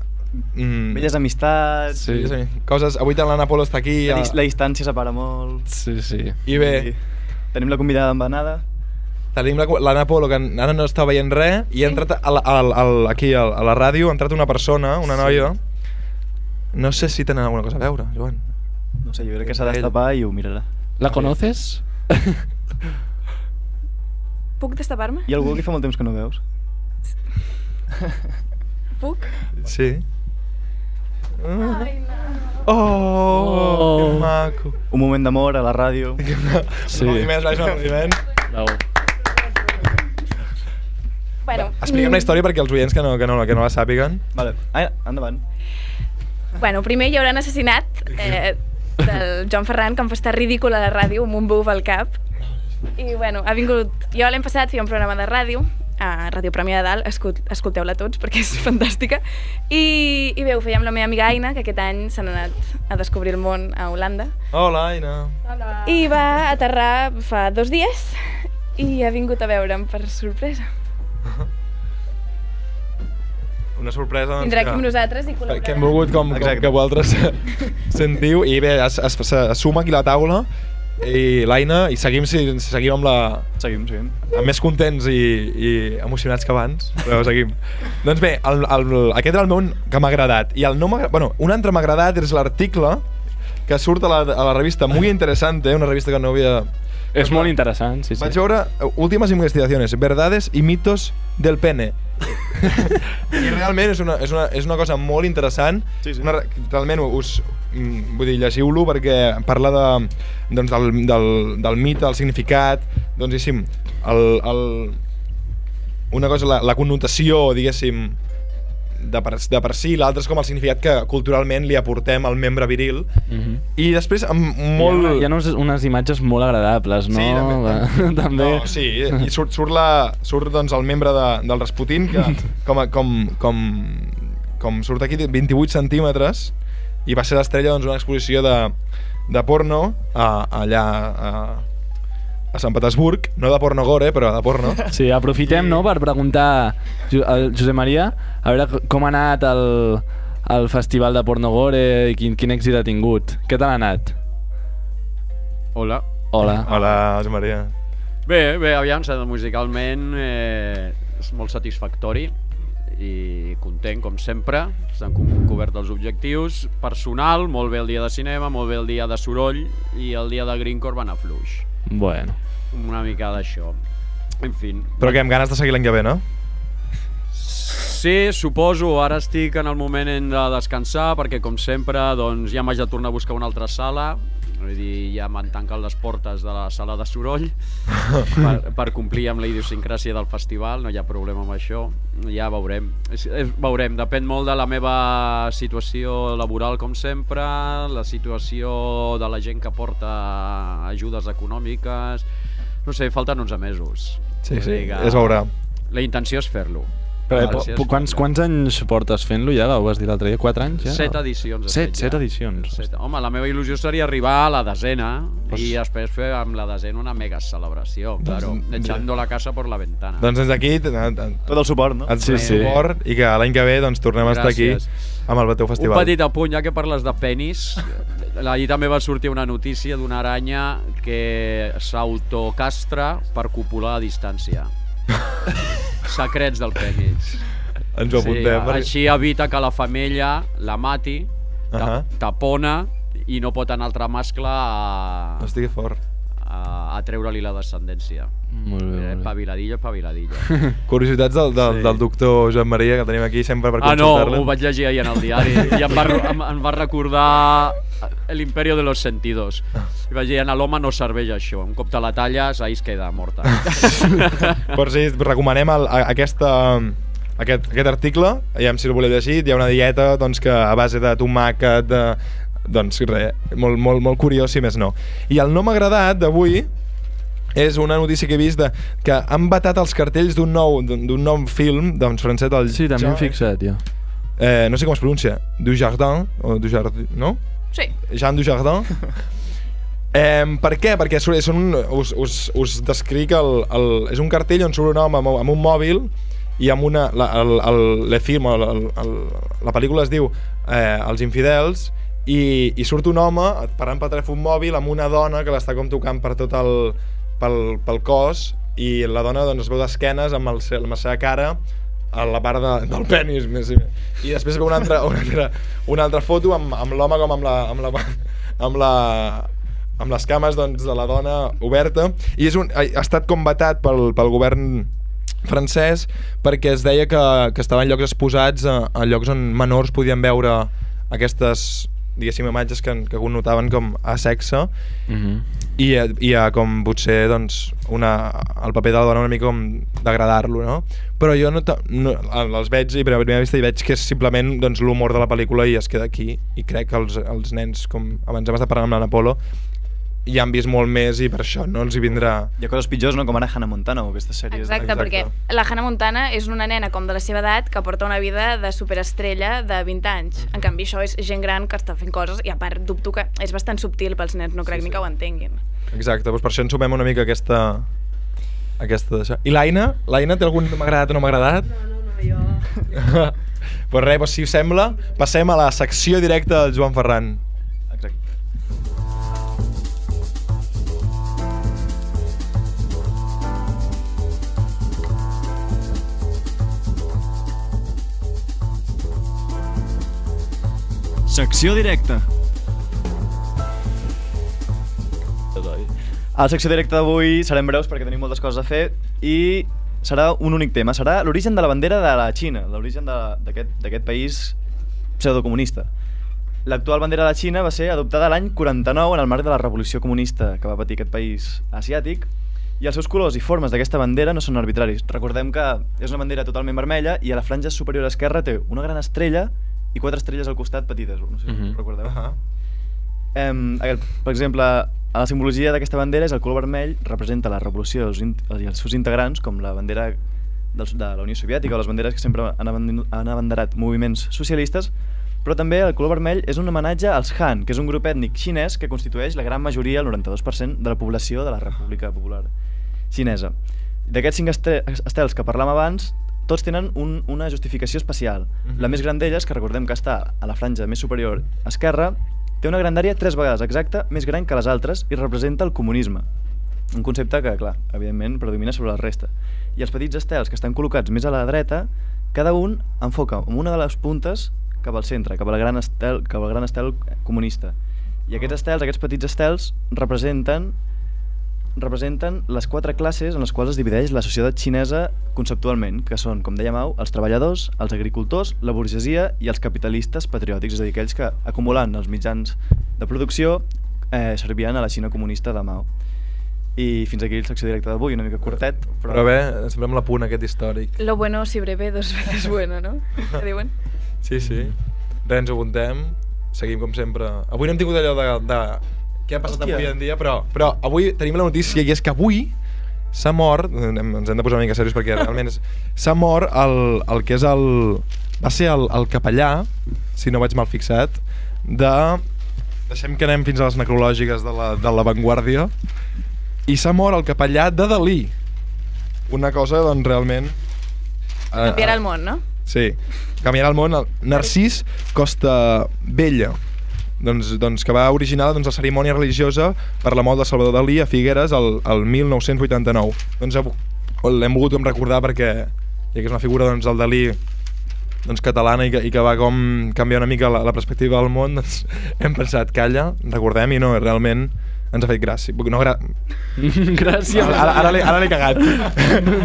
[SPEAKER 4] Mm,
[SPEAKER 6] Velles amistats,
[SPEAKER 5] Sí.
[SPEAKER 4] sí, sí, coses, avui tant l'Anna Polo està aquí,
[SPEAKER 6] la, la distància separa molt.
[SPEAKER 5] Sí, sí.
[SPEAKER 4] i bé,
[SPEAKER 6] I Tenim la convidada embanada.
[SPEAKER 4] Tenim la- l'Anna Polo, que ara no està veient res, i ha entrat a la, a, a, aquí a, a la ràdio, ha entrat una persona, una noia... No sé si tenen alguna cosa a veure, Joan.
[SPEAKER 6] No sé, jo crec que s'ha de destapar i ho mirarà.
[SPEAKER 5] La conoces? [LAUGHS]
[SPEAKER 1] Puc destapar-me?
[SPEAKER 6] Hi ha algú que fa molt temps que no veus?
[SPEAKER 1] Puc?
[SPEAKER 4] Sí. Oh,
[SPEAKER 5] Oh.
[SPEAKER 4] que maco.
[SPEAKER 6] Un moment d'amor a la ràdio. [LAUGHS]
[SPEAKER 5] Sí.
[SPEAKER 4] Aplaudiments, vaja, aplaudiments.
[SPEAKER 5] Bravo.
[SPEAKER 1] Bueno,
[SPEAKER 4] Expliquem la història perquè els oients que no, que no, que no la sàpiguen.
[SPEAKER 6] Vale. Ah, endavant.
[SPEAKER 1] Bueno, primer hi haurà un assassinat eh, del Joan Ferran, que em fa estar ridícul a la ràdio, amb un buf al cap. I bueno, ha vingut... Jo l'any passat feia un programa de ràdio, a Ràdio Premià de Dalt, escol escolteu-la tots perquè és fantàstica. I, I bé, ho feia amb la meva amiga Aina, que aquest any s'han anat a descobrir el món a Holanda.
[SPEAKER 4] Hola, Aina.
[SPEAKER 1] I va aterrar fa dos dies i ha vingut a veure'm per sorpresa. [LAUGHS]
[SPEAKER 4] Una sorpresa. doncs,
[SPEAKER 1] Vindrà aquí
[SPEAKER 4] que-
[SPEAKER 1] amb nosaltres i
[SPEAKER 4] que
[SPEAKER 1] col·laborarà.
[SPEAKER 4] hem volgut com, com que vosaltres [LAUGHS] sentiu i bé, es, es, es suma aquí la taula i l'Aina i seguim, si, seguim amb la
[SPEAKER 6] Seguim, seguim.
[SPEAKER 4] amb més contents i, i emocionats que abans però seguim [LAUGHS] doncs bé, el, el, aquest era el meu que m'ha agradat i el no bueno, un altre m'ha agradat és l'article que surt a la, a la revista Muy Interesante una revista que no havia
[SPEAKER 5] És molt interessant, sí, sí.
[SPEAKER 4] vaig veure eh, últimes investigacions, verdades i mitos del pene. [LAUGHS] I realment és una, és una, és una cosa molt interessant.
[SPEAKER 6] Sí, sí.
[SPEAKER 4] Una, re- realment us... mm, Vull dir, llegiu-lo perquè parla de, doncs, del, del, del mite, el significat, doncs, diguéssim, el, el, una cosa, la, la connotació, diguéssim, de per, de per si, l'altre és com el significat que culturalment li aportem al membre viril.
[SPEAKER 5] Mhm.
[SPEAKER 4] I després, amb molt...
[SPEAKER 5] Hi ha, hi ha unes, unes imatges molt agradables, no?
[SPEAKER 4] Sí, també. [LAUGHS]
[SPEAKER 5] també.
[SPEAKER 4] No, sí, i surt, surt, la, surt doncs, el membre de, del Rasputin, que [LAUGHS] com, com, com, com surt aquí 28 centímetres, i va ser l'estrella doncs, d'una exposició de, de porno a, allà a, a Sant Petersburg, no de porno gore, però de porno. [LAUGHS]
[SPEAKER 5] Sí, aprofitem, no?, per preguntar al Josep Maria a veure com ha anat el, el festival de Pornogore i quin, quin èxit ha tingut. Què tal ha anat?
[SPEAKER 9] Hola.
[SPEAKER 5] Hola.
[SPEAKER 4] Hola, Josep Maria.
[SPEAKER 9] Bé, bé, aviam, musicalment eh, és molt satisfactori i content, com sempre. S'han co- cobert els objectius. Personal, molt bé el dia de cinema, molt bé el dia de soroll i el dia de Greencore va anar fluix.
[SPEAKER 5] Bueno.
[SPEAKER 9] Una mica d'això. En fi.
[SPEAKER 4] Però que amb ganes de seguir l'any que ve, no?
[SPEAKER 9] Sí, suposo. Ara estic en el moment en de descansar perquè, com sempre, doncs, ja m'haig de tornar a buscar una altra sala. Vull dir, ja m'han tancat les portes de la sala de soroll [LAUGHS] per, per complir amb la idiosincràsia del festival, no hi ha problema amb això. Ja veurem. És, és, veurem, depèn molt de la meva situació laboral, com sempre, la situació de la gent que porta ajudes econòmiques... No sé, falten 11 mesos.
[SPEAKER 4] Sí, sí,
[SPEAKER 9] que
[SPEAKER 4] es veurà.
[SPEAKER 9] La intenció és fer-lo.
[SPEAKER 5] Però,
[SPEAKER 9] La
[SPEAKER 5] po, quants, quants anys portes fent-lo ja? Ho vas dir l'altre dia? 4 anys ja?
[SPEAKER 9] Set edicions. he
[SPEAKER 5] Set,
[SPEAKER 9] fet
[SPEAKER 5] set
[SPEAKER 9] ja.
[SPEAKER 5] edicions.
[SPEAKER 9] Set. Home, la meva il·lusió seria arribar a la desena
[SPEAKER 5] Pues-
[SPEAKER 9] i després fer amb la desena una mega celebració, claro, echando la casa por la ventana.
[SPEAKER 4] Doncs des d'aquí...
[SPEAKER 6] Tot el suport, no?
[SPEAKER 5] Sí,
[SPEAKER 4] sí,
[SPEAKER 5] sí.
[SPEAKER 4] suport i que l'any que ve doncs, tornem a estar aquí
[SPEAKER 9] Gràcies.
[SPEAKER 4] amb el teu festival.
[SPEAKER 9] Un petit apunt, ja que parles de penis, ahir també va sortir una notícia d'una aranya que s'autocastra per copular a distància. [LAUGHS] Secrets del penis.
[SPEAKER 4] Ens ho apuntem. perquè-
[SPEAKER 9] Així evita que la femella la mati, ta
[SPEAKER 4] Ahà.
[SPEAKER 9] tapona i no pot anar altre mascle a,
[SPEAKER 4] Hosti, que fort.
[SPEAKER 9] A, a treure-li la descendència.
[SPEAKER 5] Molt bé,
[SPEAKER 9] Eh,
[SPEAKER 5] molt bé.
[SPEAKER 9] paviladillo, paviladillo. [LAUGHS]
[SPEAKER 4] Curiositats del, del,
[SPEAKER 9] Sí.
[SPEAKER 4] del doctor Joan Maria, que tenim aquí sempre per
[SPEAKER 9] Ah, no, ho vaig llegir ahir en el diari [LAUGHS] i em va, em, em va recordar l'imperio de los sentidos. I vaig dir, a l'home no serveix això. Un cop te la talles, ahí es queda morta. [LAUGHS]
[SPEAKER 4] Per si recomanem el, a, aquesta, aquest, aquest article, aviam si el voleu llegir, hi ha una dieta doncs, que a base de tomàquet, de, doncs res, molt, molt, molt curiós, si més no. I el no m'ha agradat d'avui és una notícia que he vist de, que han batat els cartells d'un nou, d'un nou film doncs, francès del
[SPEAKER 5] Sí, també
[SPEAKER 4] Jean-
[SPEAKER 5] fixat, ja.
[SPEAKER 4] Eh, no sé com es pronuncia, Dujardin, o Dujardin, no?
[SPEAKER 1] Sí.
[SPEAKER 4] Jean Dujardin. [LAUGHS] Eh, per què? Perquè són, un- us, us, us descric el, el, és un cartell on surt un home amb, amb un mòbil i amb una, la, el, el, le film, el, el, el, la pel·lícula es diu eh, Els infidels i, i surt un home parlant pel telèfon mòbil amb una dona que l'està com tocant per tot el, pel, pel cos i la dona doncs, es veu d'esquenes amb, el, amb la seva cara a la part de, del penis més, i després veu una altra, una altra, una altra foto amb, amb l'home com amb la, amb la, amb la amb les cames doncs, de la dona oberta. I és un, ha estat combatat pel, pel govern francès perquè es deia que, que estaven llocs exposats a, a llocs on menors podien veure aquestes diguéssim imatges que, que connotaven com a sexe
[SPEAKER 5] Mm -hmm.
[SPEAKER 4] i, a- i a com potser doncs, una, el paper de la dona una mica com degradar-lo no? però jo no, no els veig i per primera vista hi veig que és simplement doncs, l'humor de la pel·lícula i es queda aquí i crec que els, els nens com abans hem estat parlant amb l'Anna Hi han vist molt més i per això no els hi vindrà
[SPEAKER 6] Hi ha coses pitjors, no? Com ara Hannah Montana o aquestes sèries.
[SPEAKER 1] Exacte,
[SPEAKER 4] Exacte.
[SPEAKER 1] perquè la Hannah Montana és una nena com de la seva edat que porta una vida de superestrella de 20 anys. En canvi, això és gent gran que està fent coses i a part dubto que és bastant subtil pels nens, no crec ni que ho entenguin.
[SPEAKER 4] exacte, doncs per això ens sumem una mica aquesta aquesta d'això. I l'Aina? L'Aina té algun m'ha agradat o no m'ha agradat? No, no, no, jo... [LAUGHS] pues res, doncs, si us sembla, passem a la secció directa del Joan Ferran.
[SPEAKER 6] Secció directa. A la secció directa d'avui serem breus perquè tenim moltes coses a fer i serà un únic tema. Serà l'origen de la bandera de la Xina, l'origen d'aquest país pseudocomunista. L'actual bandera de la Xina va ser adoptada l'any 49 en el marc de la revolució comunista que va patir aquest país asiàtic i els seus colors i formes d'aquesta bandera no són arbitraris. Recordem que és una bandera totalment vermella i a la franja superior esquerra té una gran estrella i quatre estrelles al costat petites. No sé si
[SPEAKER 5] Mhm.
[SPEAKER 6] ho recordeu.
[SPEAKER 4] Uh -huh.
[SPEAKER 6] El- per exemple, a la simbologia d'aquesta bandera és el color vermell representa la revolució dels i els seus integrants, com la bandera dels, de la Unió Soviètica o les banderes que sempre han, han abanderat moviments socialistes, però també el color vermell és un homenatge als Han, que és un grup ètnic xinès que constitueix la gran majoria, el 92% de la població de la República Popular Xinesa. D'aquests cinc este- estels que parlàvem abans, tots tenen un, una justificació especial.
[SPEAKER 4] Mhm.
[SPEAKER 6] La més gran d'elles, que recordem que està a la franja més superior esquerra, té una grandària tres vegades exacta més gran que les altres i representa el comunisme. Un concepte que, clar, evidentment predomina sobre la resta. I els petits estels que estan col·locats més a la dreta, cada un enfoca amb una de les puntes cap al centre, cap al gran estel, cap al gran estel comunista. I aquests estels, aquests petits estels, representen representen les quatre classes en les quals es divideix la societat xinesa conceptualment, que són, com deia Mau, els treballadors, els agricultors, la burgesia i els capitalistes patriòtics, és a dir, aquells que, acumulant els mitjans de producció, eh, servien a la Xina comunista de Mao. I fins aquí el secció directa d'avui, una mica curtet, però...
[SPEAKER 4] Però bé, ens amb la punt aquest històric.
[SPEAKER 1] Lo bueno si breve, dos veces bueno, no? [LAUGHS] Que diuen?
[SPEAKER 4] Sí, sí. Res, ens apuntem. Seguim com sempre. Avui no hem tingut allò de... de... Què ha passat
[SPEAKER 6] Hòstia.
[SPEAKER 4] avui en dia, però, però avui tenim la notícia i és que avui s'ha mort, ens hem de posar una mica serios perquè realment s'ha mort el, el que és el... Va ser el, el capellà, si no vaig mal fixat, de... Deixem que anem fins a les necrològiques de la, de la Vanguardia. I s'ha mort el capellà de Dalí. Una cosa, doncs, realment... eh,
[SPEAKER 1] Canviarà el món, no?
[SPEAKER 4] Sí, canviarà el món. El Narcís Costa Vella, doncs, doncs, que va originar doncs, la cerimònia religiosa per la mort de Salvador Dalí a Figueres el, el 1989. Doncs l'hem volgut recordar perquè ja que és una figura doncs, del Dalí doncs, catalana i que, i que va com canviar una mica la, la perspectiva del món, doncs, [LAUGHS] hem pensat, calla, recordem, i no, realment ens ha fet gràcia. No, gra... [LAUGHS]
[SPEAKER 5] Gràcies.
[SPEAKER 4] Ara, ara, ara l'he cagat.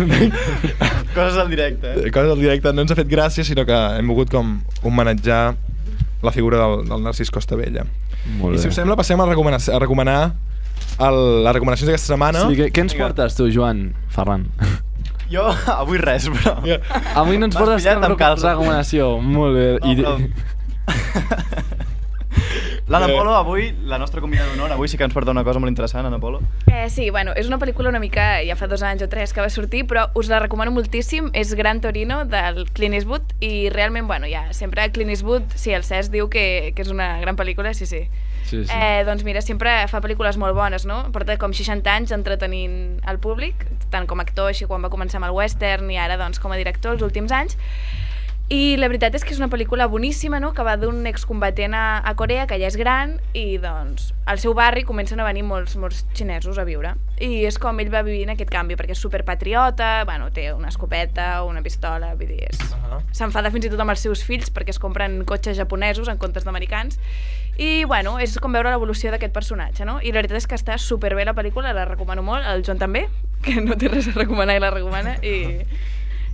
[SPEAKER 4] [LAUGHS]
[SPEAKER 6] Coses al directe, eh?
[SPEAKER 4] Coses del directe no ens ha fet gràcia, sinó que hem volgut com homenatjar la figura del, del Narcís Costavella.
[SPEAKER 5] Molt
[SPEAKER 4] I si
[SPEAKER 5] bé.
[SPEAKER 4] us sembla, passem a recomanar, a recomanar el, les recomanacions d'aquesta setmana.
[SPEAKER 5] Sí, què, què ens portes tu, Joan? Ferran. [LAUGHS]
[SPEAKER 6] Jo, avui res, però...
[SPEAKER 5] Avui no ens portes cap recomanació. Molt bé.
[SPEAKER 6] No,
[SPEAKER 5] I...
[SPEAKER 6] però- [LAUGHS] L'Anna
[SPEAKER 4] Eh.
[SPEAKER 6] Polo, avui, la nostra convidada d'honor, avui sí que ens porta una cosa molt interessant, Anna Polo.
[SPEAKER 1] Eh, sí, bueno, és una pel·lícula una mica, ja fa dos anys o tres que va sortir, però us la recomano moltíssim. És Gran Torino, del Clint Eastwood, i realment, bueno, ja, sempre Clint Eastwood, sí, el Cesc diu que, que és una gran pel·lícula, sí, sí.
[SPEAKER 5] Sí, sí.
[SPEAKER 1] Eh, doncs mira, sempre fa pel·lícules molt bones, no? Porta com 60 anys entretenint el públic, tant com a actor, així quan va començar amb el western i ara doncs com a director els últims anys. I la veritat és que és una pel·lícula boníssima, no?, que va d'un excombatent a, a Corea, que ja és gran, i doncs al seu barri comencen a venir molts, molts xinesos a viure. I és com ell va vivint aquest canvi, perquè és superpatriota, bueno, té una escopeta, una pistola, vull dir, és...
[SPEAKER 4] Uh -huh.
[SPEAKER 1] S'enfada fins i tot amb els seus fills perquè es compren cotxes japonesos en comptes d'americans. I, bueno, és com veure l'evolució d'aquest personatge, no? I la veritat és que està superbé la pel·lícula, la recomano molt, el Joan també, que no té res a recomanar i la recomana, i...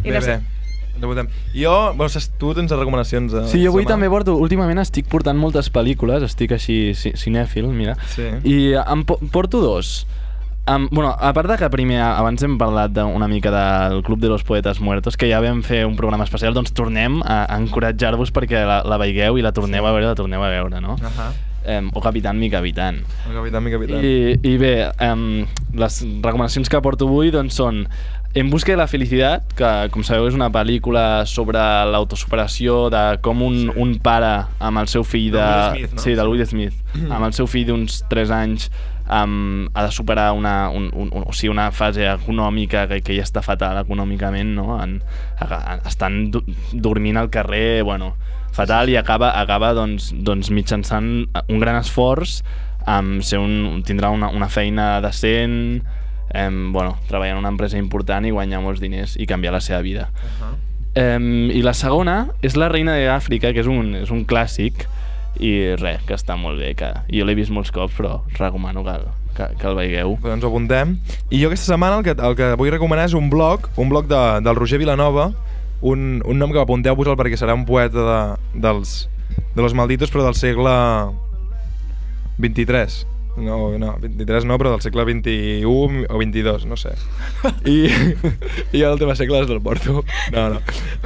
[SPEAKER 1] i
[SPEAKER 4] bé,
[SPEAKER 1] no sé.
[SPEAKER 4] bé. Debutem. Jo, bueno, saps, tu tens recomanacions de
[SPEAKER 5] Sí, jo avui
[SPEAKER 4] setmana?
[SPEAKER 5] també porto... Últimament estic portant moltes pel·lícules, estic així ci- cinèfil, mira.
[SPEAKER 4] Sí.
[SPEAKER 5] I em po- porto dos. Um, bueno, a part de que primer, abans hem parlat una mica del Club de los Poetes Muertos, que ja vam fer un programa especial, doncs tornem a, a encoratjar-vos perquè la, la veigueu i la torneu
[SPEAKER 4] Sí.
[SPEAKER 5] a veure, la torneu a veure, no?
[SPEAKER 4] Uh -huh.
[SPEAKER 5] Um, o Capitán, mi Capitán.
[SPEAKER 4] El capità, mi capità.
[SPEAKER 5] I, i bé, um, les recomanacions que porto avui doncs, són En busca de la felicitat, que com sabeu és una pel·lícula sobre l'autosuperació de com un, un pare amb el seu fill de...
[SPEAKER 4] De Smith, no?
[SPEAKER 5] Sí, de Will Smith. [CLEARS THROAT] amb el seu fill d'uns 3 anys um, ha de superar una, un, un, un, o sigui, una fase econòmica que, que ja està fatal econòmicament, no? En, a- estan du dormint al carrer, bueno, fatal, i acaba, acaba doncs, doncs mitjançant un gran esforç um, ser un, tindrà una, una feina decent, um, bueno, treballar en una empresa important i guanyar molts diners i canviar la seva vida.
[SPEAKER 4] Uh -huh.
[SPEAKER 5] Um, I la segona és La reina d'Àfrica, que és un, és un clàssic, i res, que està molt bé, que jo l'he vist molts cops, però recomano que, que, que el veigueu.
[SPEAKER 4] Doncs ho apuntem. I jo aquesta setmana el que, el que vull recomanar és un blog, un blog de, del Roger Vilanova, un, un nom que apunteu-vos-el perquè serà un poeta de, dels, de los malditos, però del segle 23. No, no, 23 no, però del segle 21 o 22, no sé. I, i jo l'últim segle és del Porto. No, no.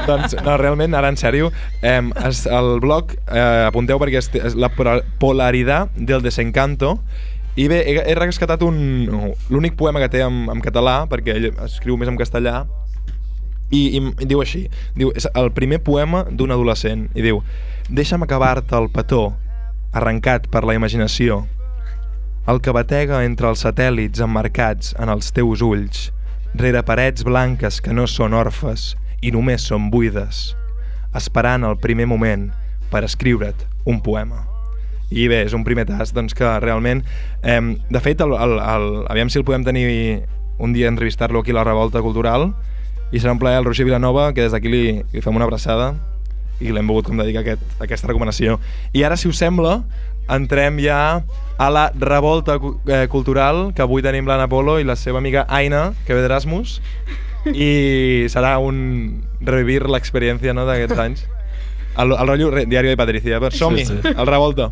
[SPEAKER 4] Doncs, no, realment, ara en sèrio, eh, es, el blog, eh, apunteu perquè és, és la pola- polaritat del desencanto, i bé, he, he rescatat un, l'únic poema que té en, en català, perquè ell escriu més en castellà, i, i, i diu així, diu, és el primer poema d'un adolescent, i diu Deixa'm acabar-te el petó, arrencat per la imaginació, el que batega entre els satèl·lits emmarcats en els teus ulls, rere parets blanques que no són orfes i només són buides, esperant el primer moment per escriure't un poema. I bé, és un primer tast, doncs que realment... Eh, de fet, el, el, el, aviam si el podem tenir un dia entrevistar-lo aquí a la Revolta Cultural i serà un plaer al Roger Vilanova, que des d'aquí li, li fem una abraçada i l'hem volgut com dedicar aquest, aquesta recomanació. I ara, si us sembla, entrem ja a la revolta eh, cultural, que avui tenim l'Anna Polo i la seva amiga Aina, que ve d'Erasmus, i serà un revivir l'experiència no, d'aquests anys. El, el rotllo diari de Patricia. Som-hi,
[SPEAKER 5] Sí, sí.
[SPEAKER 4] el revolta.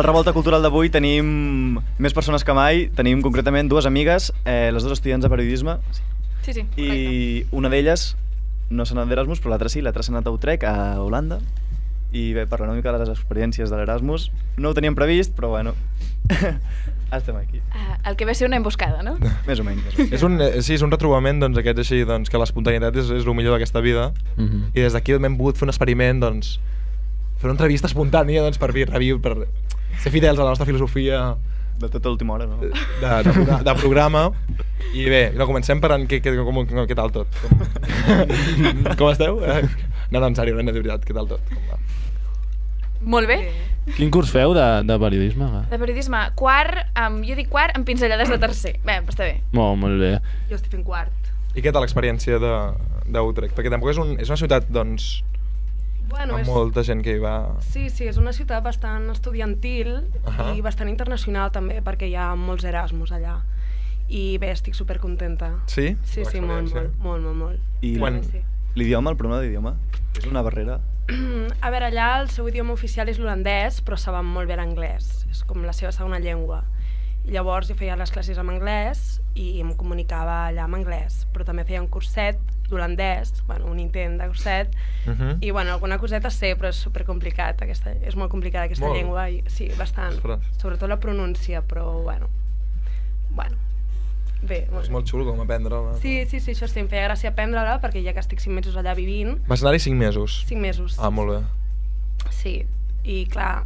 [SPEAKER 6] Al Revolta Cultural d'avui tenim més persones que mai. Tenim concretament dues amigues, eh, les dues estudiants de periodisme,
[SPEAKER 1] Sí, sí,
[SPEAKER 6] i una d'elles no s'ha anat d'Erasmus, però l'altra sí, l'altra s'ha anat a Utrecht, a Holanda. I bé, parlant una mica de les experiències de l'Erasmus. No ho teníem previst, però bueno, [LAUGHS] estem aquí.
[SPEAKER 1] Uh, el que ve a ser una emboscada, no? [LAUGHS]
[SPEAKER 6] Més o menys. Més o menys.
[SPEAKER 4] És un, eh, sí, és un retrobament doncs, aquest així, doncs, que l'espontaneïtat és, és el millor d'aquesta vida
[SPEAKER 5] Mhm.
[SPEAKER 4] i des d'aquí hem volgut fer un experiment doncs, fer una entrevista espontània doncs, per, vi- reviure, per ser fidels a la nostra filosofia
[SPEAKER 6] De tota l'última hora, no?
[SPEAKER 4] de, de, progra- de programa i bé, no, comencem per en què, què, com, com, què tal tot com, [LAUGHS] com esteu? Eh, no, no, en sèrio, no, de veritat, què tal tot? Com va?
[SPEAKER 1] Molt bé.
[SPEAKER 5] Quin curs feu de, de periodisme? va?
[SPEAKER 1] De periodisme, quart, amb, jo dic quart amb pinzellades de tercer. Bé, està bé.
[SPEAKER 5] Molt, molt bé.
[SPEAKER 10] Jo estic fent quart.
[SPEAKER 4] I què tal l'experiència de- d'Utrecht? Perquè tampoc és, un, és una ciutat, doncs,
[SPEAKER 10] Bueno,
[SPEAKER 4] amb
[SPEAKER 10] és...
[SPEAKER 4] molta gent que hi va...
[SPEAKER 10] Sí, sí, és una ciutat bastant estudiantil
[SPEAKER 4] Ahà.
[SPEAKER 10] i bastant internacional també, perquè hi ha molts Erasmus allà. I bé, estic supercontenta.
[SPEAKER 4] Sí?
[SPEAKER 10] Sí, sí, molt, molt, molt, molt, molt.
[SPEAKER 6] I
[SPEAKER 10] que sí.
[SPEAKER 6] l'idioma, el problema d'idioma, és una barrera. [CLEARS THROAT]
[SPEAKER 10] A veure, allà el seu idioma oficial és l'holandès, però saben molt bé l'anglès. És com la seva segona llengua. I llavors jo feia les classes en anglès i em comunicava allà en anglès, però també feia un curset d'holandès, bueno, un intent de curset,
[SPEAKER 4] Mhm.
[SPEAKER 10] i bueno, alguna coseta sé, però és supercomplicat, aquesta, és molt complicada aquesta
[SPEAKER 4] Molt.
[SPEAKER 10] llengua, i, sí, bastant.
[SPEAKER 4] Ostres.
[SPEAKER 10] Sobretot la pronúncia, però bueno, bueno, bé.
[SPEAKER 4] És molt xulo com aprendre. No?
[SPEAKER 10] Sí, sí, sí, això sí, em feia gràcia aprendre-la, perquè ja que estic 5 mesos allà vivint,
[SPEAKER 4] Vas anar-hi 5 mesos.
[SPEAKER 10] 5 mesos.
[SPEAKER 4] Ah, molt bé.
[SPEAKER 10] Sí, i clar,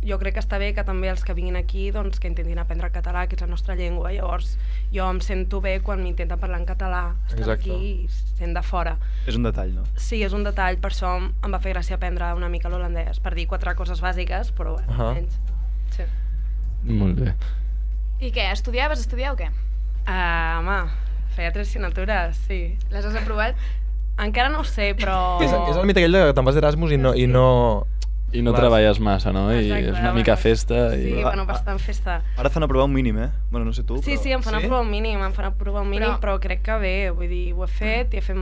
[SPEAKER 10] jo crec que està bé que també els que vinguin aquí doncs, que intentin aprendre català, que és la nostra llengua. Llavors, jo em sento bé quan m'intenten parlar en català, estar
[SPEAKER 6] Exacte.
[SPEAKER 10] aquí i sent de fora.
[SPEAKER 6] És un detall, no?
[SPEAKER 10] Sí, és un detall, per això em va fer gràcia aprendre una mica l'holandès, per dir quatre coses bàsiques, però bueno,
[SPEAKER 4] Ahà.
[SPEAKER 10] almenys. Sí.
[SPEAKER 5] Molt bé.
[SPEAKER 1] I què, estudiaves, estudiar o què?
[SPEAKER 10] Uh, home, feia tres assignatures, sí.
[SPEAKER 1] Les has aprovat?
[SPEAKER 10] Encara no ho sé, però...
[SPEAKER 4] És, és el mite aquell de que te'n vas d'Erasmus i no... I no,
[SPEAKER 5] I no
[SPEAKER 4] Clar.
[SPEAKER 5] treballes massa, no? I
[SPEAKER 10] Exacte,
[SPEAKER 5] és una mica festa.
[SPEAKER 10] Sí,
[SPEAKER 5] I...
[SPEAKER 10] bueno, bastant festa.
[SPEAKER 6] Ara fan aprovar un mínim, eh? Bueno, no sé tu,
[SPEAKER 10] Sí,
[SPEAKER 6] però...
[SPEAKER 10] sí, em fan aprovar un mínim, em fan aprovar un mínim,
[SPEAKER 1] Però-
[SPEAKER 10] però, crec que bé, vull dir, ho he fet i he fet...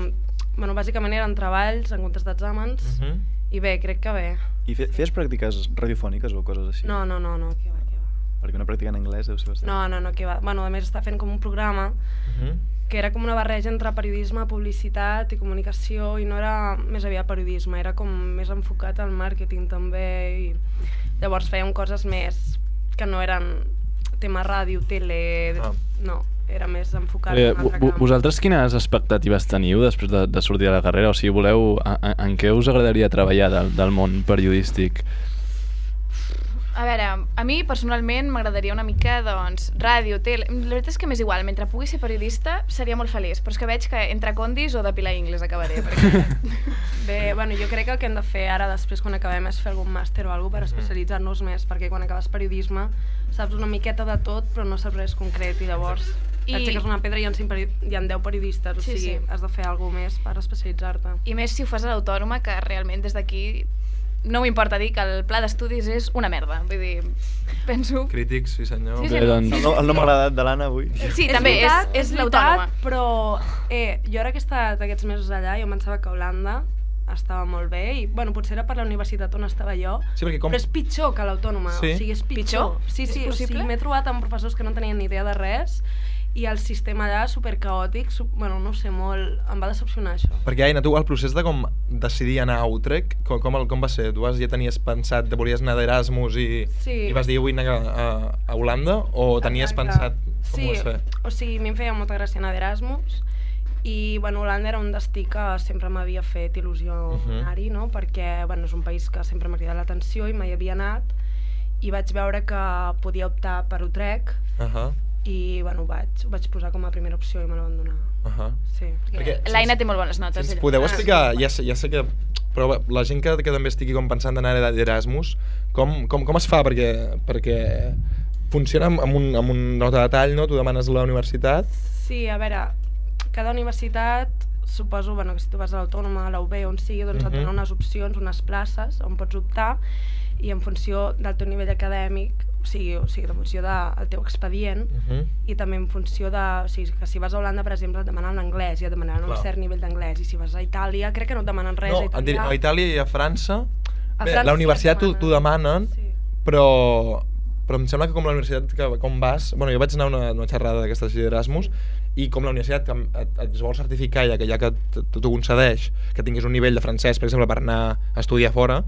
[SPEAKER 10] Bueno, bàsicament eren treballs en comptes d'exàmens,
[SPEAKER 4] Mhm.
[SPEAKER 10] i bé, crec que bé.
[SPEAKER 6] I fe, feies pràctiques radiofòniques o coses així?
[SPEAKER 10] No, no, no, no, que va, que va.
[SPEAKER 6] Perquè una pràctica en anglès deu ser bastant...
[SPEAKER 10] No, no, no, que va. Bueno, a més està fent com un programa
[SPEAKER 4] Mhm.
[SPEAKER 10] Que era com una barreja entre periodisme, publicitat i comunicació i no era més aviat periodisme, era com més enfocat al màrqueting també i llavors fèiem coses més que no eren tema ràdio, tele...
[SPEAKER 4] Ah.
[SPEAKER 10] No, era més enfocat
[SPEAKER 5] Eh,
[SPEAKER 10] en altre camp.
[SPEAKER 5] vosaltres quines expectatives teniu després de, de sortir de la carrera? O sigui, voleu... a- a- En què us agradaria treballar del, del món periodístic?
[SPEAKER 1] A veure, a mi personalment m'agradaria una mica, doncs, ràdio, tele... La veritat és que m'és igual, mentre pugui ser periodista seria molt feliç, però és que veig que entre condis o de pilar inglès acabaré, perquè... [LAUGHS]
[SPEAKER 10] Bé, bueno, jo crec que el que hem de fer ara, després, quan acabem, és fer algun màster o alguna per especialitzar-nos més, perquè quan acabes periodisme saps una miqueta de tot, però no saps res concret, i llavors
[SPEAKER 1] I-
[SPEAKER 10] aixeques una pedra i hi ha, peri... hi ha 10 periodistes, o
[SPEAKER 1] Sí,
[SPEAKER 10] sigui,
[SPEAKER 1] sí.
[SPEAKER 10] has de fer alguna més per especialitzar-te.
[SPEAKER 1] I més si ho fas a l'autònoma, que realment des d'aquí no m'importa dir que el pla d'estudis és una merda. Vull dir, penso...
[SPEAKER 4] Crítics, sí senyor.
[SPEAKER 1] Sí, sí. Bé, doncs-
[SPEAKER 6] El, no, el no m'ha agradat de l'Anna avui.
[SPEAKER 1] Sí, també, és,
[SPEAKER 10] veritat,
[SPEAKER 1] és
[SPEAKER 10] veritat,
[SPEAKER 1] l'autònoma.
[SPEAKER 10] Però, eh, jo ara que he estat aquests mesos allà, jo pensava que Holanda estava molt bé i, bueno, potser era per la universitat on estava jo,
[SPEAKER 4] Sí, perquè com...
[SPEAKER 10] però és pitjor que l'autònoma,
[SPEAKER 4] Sí?
[SPEAKER 10] o sigui, és
[SPEAKER 1] Pitjor?
[SPEAKER 10] pitjor. Sí,
[SPEAKER 1] És
[SPEAKER 10] sí, o
[SPEAKER 1] possible?
[SPEAKER 10] sigui, m'he trobat amb professors que no tenien ni idea de res i el sistema allà super caòtic, su bueno, no sé, molt... Em va decepcionar això.
[SPEAKER 4] Perquè, Aina, tu el procés de com decidir anar a Utrecht, com, com, el- com va ser? Tu vas, ja tenies pensat que volies anar d'Erasmus i,
[SPEAKER 10] Sí.
[SPEAKER 4] i vas dir vull anar a, a, a Holanda? O tenies
[SPEAKER 10] Exacte.
[SPEAKER 4] pensat com
[SPEAKER 10] sí,
[SPEAKER 4] ho vas fer?
[SPEAKER 10] o sigui, a mi em feia molta gràcia anar d'Erasmus i bueno, Holanda era un destí que sempre m'havia fet il·lusió
[SPEAKER 4] Mhm.
[SPEAKER 10] anar-hi, no? perquè bueno, és un país que sempre m'ha cridat l'atenció i mai havia anat i vaig veure que podia optar per Utrecht
[SPEAKER 4] Uh -huh.
[SPEAKER 10] I bueno, ho, vaig, ho vaig posar com a primera opció i me la van donar.
[SPEAKER 4] Uh -huh.
[SPEAKER 10] Sí.
[SPEAKER 4] Perquè-
[SPEAKER 1] L'Aina té molt bones notes.
[SPEAKER 4] Si ens
[SPEAKER 1] ella.
[SPEAKER 4] podeu
[SPEAKER 10] Ah,
[SPEAKER 4] explicar, ja sé, ja sé que... Però la gent que, que també estigui com pensant d'anar a d'Erasmus, com, com, com es fa? Perquè, perquè funciona amb, un, amb un nota de tall, no? Tu demanes a la universitat.
[SPEAKER 10] Sí, a veure, cada universitat, suposo bueno, que si tu vas a l'Autònoma, a la UB, on sigui, doncs et
[SPEAKER 4] Mhm.
[SPEAKER 10] donen unes opcions, unes places on pots optar i en funció del teu nivell acadèmic, sigui, o sigui en funció del teu expedient
[SPEAKER 4] Uh -huh.
[SPEAKER 10] i també en funció de... O sigui, que si vas a Holanda, per exemple, et demanen l'anglès i et demanen
[SPEAKER 4] Clar.
[SPEAKER 10] un cert nivell d'anglès i si vas a Itàlia, crec que no et demanen res
[SPEAKER 4] No,
[SPEAKER 10] a
[SPEAKER 4] et
[SPEAKER 10] Itàlia.
[SPEAKER 4] a Itàlia i a França...
[SPEAKER 10] A
[SPEAKER 4] Bé,
[SPEAKER 10] França
[SPEAKER 4] la universitat t'ho
[SPEAKER 10] et
[SPEAKER 4] t'ho demanen,
[SPEAKER 10] Sí.
[SPEAKER 4] però, però em sembla que com la universitat que com vas... Bueno, jo vaig anar a una, una xerrada d'aquestes d'Erasmus i com la universitat que em- et, et vol certificar ja que ja que t'ho concedeix que tinguis un nivell de francès, per exemple, per anar a estudiar fora,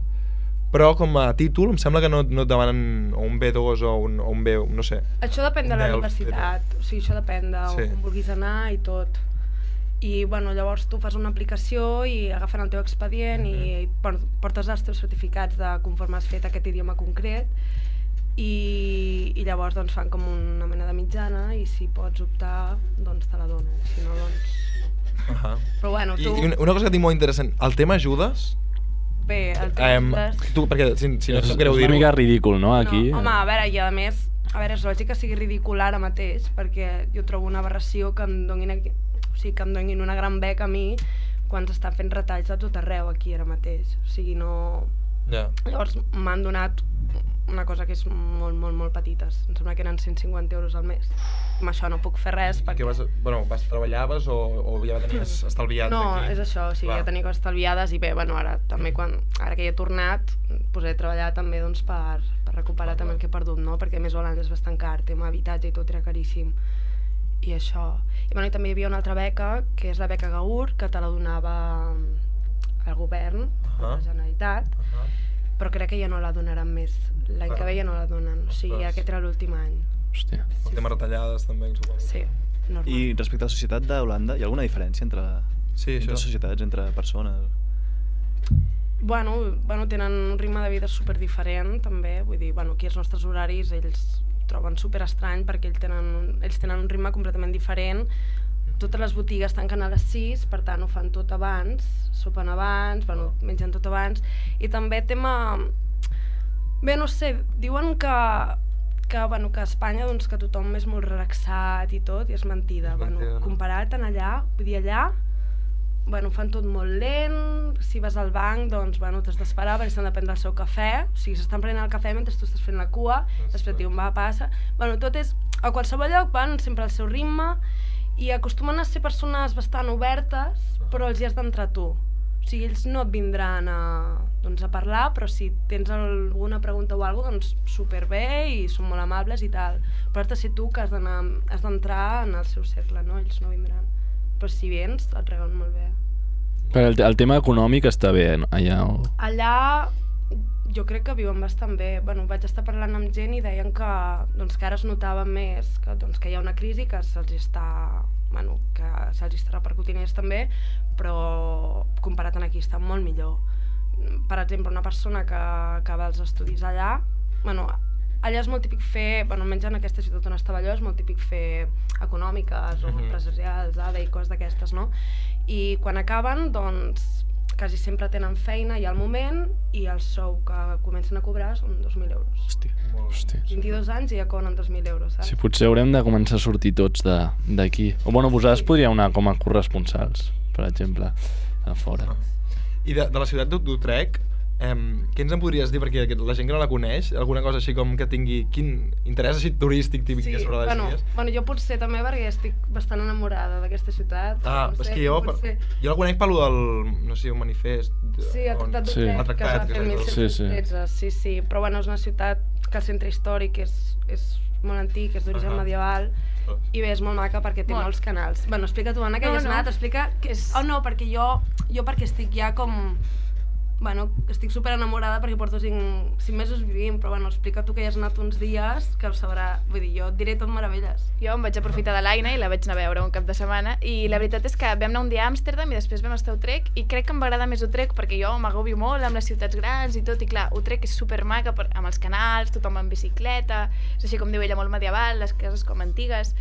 [SPEAKER 4] però com a títol em sembla que no, no et demanen o un B2 o un, o un B, no sé.
[SPEAKER 10] Això depèn de la universitat, o sigui, això depèn de
[SPEAKER 4] Sí.
[SPEAKER 10] on vulguis anar i tot. I bueno, llavors tu fas una aplicació i agafen el teu expedient i por- portes els teus certificats de conforme has fet aquest idioma concret i, i llavors doncs, fan com una mena de mitjana i si pots optar doncs te la dono, si no doncs...
[SPEAKER 4] Uh -huh.
[SPEAKER 10] Però bueno, tu...
[SPEAKER 4] I una, una cosa que tinc molt interessant, el tema ajudes,
[SPEAKER 10] Bé, el és-
[SPEAKER 4] tu, perquè si, si no
[SPEAKER 5] és,
[SPEAKER 4] greu
[SPEAKER 5] és una
[SPEAKER 4] dir-ho...
[SPEAKER 5] mica ridícul, no, aquí?
[SPEAKER 10] No, home, a veure, i a més, a veure, és lògic que sigui ridícul ara mateix, perquè jo trobo una aberració que em donin, aquí, o sigui, que em donin una gran beca a mi quan s'estan fent retalls de tot arreu aquí ara mateix. O sigui, no...
[SPEAKER 4] Ja.
[SPEAKER 10] Llavors m'han donat una cosa que és molt, molt, molt petites. Em sembla que eren 150 euros al mes. Amb això no puc fer res perquè...
[SPEAKER 4] Que vas, bueno, vas, treballaves o, o ja tenies estalviat
[SPEAKER 10] No,
[SPEAKER 4] aquí?
[SPEAKER 10] és això, o sigui,
[SPEAKER 4] Clar.
[SPEAKER 10] ja tenia coses estalviades i bé, bueno, ara també quan, ara que he tornat, pues he treballat també doncs, per, per recuperar també el que he perdut, no? Perquè més Holanda és bastant car, tema habitatge i tot era caríssim. I això. I, bueno, i també hi havia una altra beca, que és la beca Gaur, que te la donava el govern, uh
[SPEAKER 4] Ah.
[SPEAKER 10] -huh. la Generalitat, uh -huh. però crec que ja no la donaran més. L'any que ve ja no la donen, o sigui,
[SPEAKER 4] Ostres.
[SPEAKER 10] aquest era l'últim any.
[SPEAKER 5] Hòstia.
[SPEAKER 4] El tema retallades també, suposo.
[SPEAKER 10] Sí, normal.
[SPEAKER 6] I respecte a la societat d'Holanda, hi ha alguna diferència entre,
[SPEAKER 4] sí,
[SPEAKER 6] entre
[SPEAKER 4] això.
[SPEAKER 6] societats, entre persones?
[SPEAKER 10] Bueno, bueno, tenen un ritme de vida super diferent també, vull dir, bueno, aquí els nostres horaris ells ho troben super estrany perquè ells tenen, un, ells tenen un ritme completament diferent totes les botigues tanquen a les 6, per tant ho fan tot abans, sopen abans, bueno, mengen tot abans, i també tema... Bé, no sé, diuen que, que, bueno, que a Espanya doncs, que tothom és molt relaxat i tot, i és mentida.
[SPEAKER 4] És
[SPEAKER 10] bueno,
[SPEAKER 4] mentida, no?
[SPEAKER 10] comparat en allà, vull dir, allà bueno, fan tot molt lent, si vas al banc, doncs, bueno, t'has d'esperar perquè s'han de prendre el seu cafè, o sigui, s'estan prenent el cafè mentre tu estàs fent la cua, després et diuen, va, passa... Bueno, tot és... A qualsevol lloc van sempre al seu ritme i acostumen a ser persones bastant obertes, però els hi has d'entrar tu. O sigui, ells no et vindran a, doncs, a parlar, però si tens alguna pregunta o alguna cosa, doncs superbé i són molt amables i tal. Però has de ser tu que has d'entrar en el seu cercle, no? Ells no vindran. Però si vens, et reben molt bé.
[SPEAKER 5] Però el, el tema econòmic està bé allà. O...
[SPEAKER 10] Allà jo crec que viuen bastant bé. Bueno, vaig estar parlant amb gent i deien que, doncs, que ara es notava més que, doncs, que hi ha una crisi que se'ls està bueno, que se'ls està repercutint ells també, però comparat amb aquí està molt millor. Per exemple, una persona que acaba els estudis allà, bueno, allà és molt típic fer, bueno, almenys en aquesta ciutat on estava allò, és molt típic fer econòmiques o
[SPEAKER 4] Mhm.
[SPEAKER 10] empresarials, ADA i coses d'aquestes, no? I quan acaben, doncs, quasi sempre tenen feina i al moment i el sou que comencen a cobrar són 2.000 euros.
[SPEAKER 6] Hòstia.
[SPEAKER 5] Hòstia.
[SPEAKER 10] 22 anys i ja cobren 2.000 euros, saps?
[SPEAKER 5] Sí, potser haurem de començar a sortir tots de- d'aquí. O bueno, vosaltres podríeu anar com a corresponsals, per exemple, a fora.
[SPEAKER 4] I de, de la ciutat d'Ut- d'Utrecht, eh, què ens en podries dir? Perquè la gent que no la coneix, alguna cosa així com que tingui... Quin interès així turístic típic
[SPEAKER 10] Sí,
[SPEAKER 4] que sobre les
[SPEAKER 10] bueno,
[SPEAKER 4] illes?
[SPEAKER 10] bueno, jo potser també perquè estic bastant enamorada d'aquesta ciutat.
[SPEAKER 4] Ah,
[SPEAKER 10] no
[SPEAKER 4] és
[SPEAKER 10] sé,
[SPEAKER 4] que jo,
[SPEAKER 10] potser-
[SPEAKER 4] jo la conec per lo del, no sé, un manifest... de-
[SPEAKER 10] Sí, el
[SPEAKER 4] on-
[SPEAKER 10] Tractat
[SPEAKER 5] Sí.
[SPEAKER 4] El
[SPEAKER 10] que es
[SPEAKER 4] tractat,
[SPEAKER 10] va
[SPEAKER 4] que
[SPEAKER 10] fer el
[SPEAKER 4] és el-
[SPEAKER 5] Sí, sí.
[SPEAKER 10] 1713, sí, sí. Però bueno, és una ciutat que el centre històric és, és molt antic, és d'origen
[SPEAKER 4] Ahà.
[SPEAKER 10] medieval, i bé, és molt maca perquè té
[SPEAKER 1] Molt.
[SPEAKER 10] molts canals. Bueno, explica tu, Anna, que
[SPEAKER 1] No,
[SPEAKER 10] ja has
[SPEAKER 1] no.
[SPEAKER 10] anat, explica... Que...
[SPEAKER 1] És-
[SPEAKER 10] Oh, no, perquè jo, jo perquè estic ja com... Bueno, estic super enamorada perquè porto 5, 5 mesos vivint, però bueno, explica tu que ja has anat uns dies, que ho sabrà... Vull dir, jo et diré tot meravelles.
[SPEAKER 1] Jo em vaig aprofitar de l'Aina i la vaig anar a veure un cap de setmana i la veritat és que vam anar un dia a Amsterdam i després vam estar a Utrecht i crec que em va agradar més Utrecht perquè jo m'agobio molt amb les ciutats grans i tot i clar, Utrecht és supermaca per, amb els canals, tothom en bicicleta, és així com diu ella molt medieval, les cases com antigues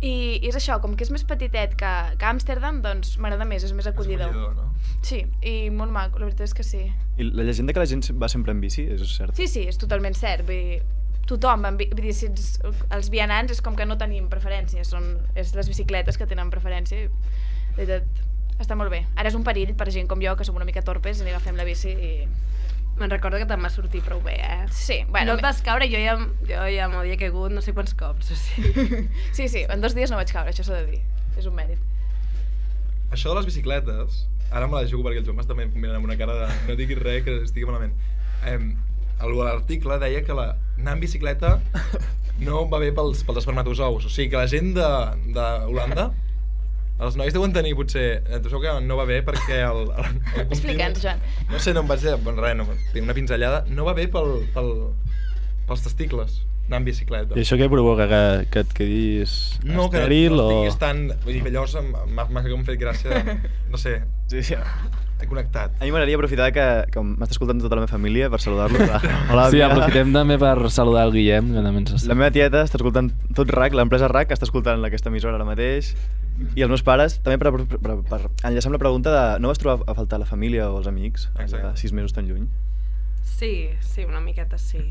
[SPEAKER 1] i, i és això, com que és més petitet que, que Amsterdam, doncs m'agrada més, és més acollidor.
[SPEAKER 4] acollidor, no?
[SPEAKER 1] Sí, i molt maco, la veritat és que sí.
[SPEAKER 6] I la llegenda que la gent va sempre en bici, és cert?
[SPEAKER 1] Sí, sí, és totalment cert. Vull dir, tothom, en vi- vull dir, si ets, els vianants és com que no tenim preferències, són, és les bicicletes que tenen preferència. De veritat, està molt bé. Ara és un perill per gent com jo, que som una mica torpes, i agafem la bici i...
[SPEAKER 10] Me'n recordo que te'n va sortir prou bé, eh?
[SPEAKER 1] Sí,
[SPEAKER 10] Bueno,
[SPEAKER 1] bueno...
[SPEAKER 10] no et vas caure, jo ja, jo ja m'havia caigut no sé quants cops, o sigui. [LAUGHS]
[SPEAKER 1] Sí, sí, en dos dies no vaig caure, això s'ha de dir. És un mèrit.
[SPEAKER 4] Això de les bicicletes, ara me la jugo perquè el Joan m'està mirant amb una cara de no diguis res, que estigui malament. A l'article deia que la, anar en bicicleta no va bé pels, pels espermatozous. O sigui que la gent de- d'Holanda, els nois deuen tenir potser... Tu que no va bé perquè el... el, [LAUGHS] el
[SPEAKER 1] Explica'ns, Joan.
[SPEAKER 4] No sé, no em vaig dir... Bon, res, no, tinc una pinzellada. No va bé pel, pel, pels testicles anar en bicicleta.
[SPEAKER 5] I això què provoca? Que, que et quedis
[SPEAKER 4] No, que
[SPEAKER 5] estèril
[SPEAKER 4] no
[SPEAKER 5] o...
[SPEAKER 4] estiguis tan... Vull dir, llavors m'ha fet gràcia... De, [LAUGHS] no sé,
[SPEAKER 6] Sí, sí.
[SPEAKER 4] he connectat.
[SPEAKER 6] A mi m'agradaria aprofitar que, que m'està escoltant tota la meva família per saludar-los. Hola,
[SPEAKER 5] Sí, aprofitem també per saludar el Guillem, que també ens està...
[SPEAKER 6] La meva tieta està escoltant tot RAC, l'empresa RAC està escoltant aquesta emissora ara mateix. I els meus pares, també per, per, per, per enllaçar amb la pregunta de no vas trobar a faltar la família o els amics
[SPEAKER 4] Exacte.
[SPEAKER 6] a sis mesos tan lluny?
[SPEAKER 10] Sí, sí, una miqueta sí.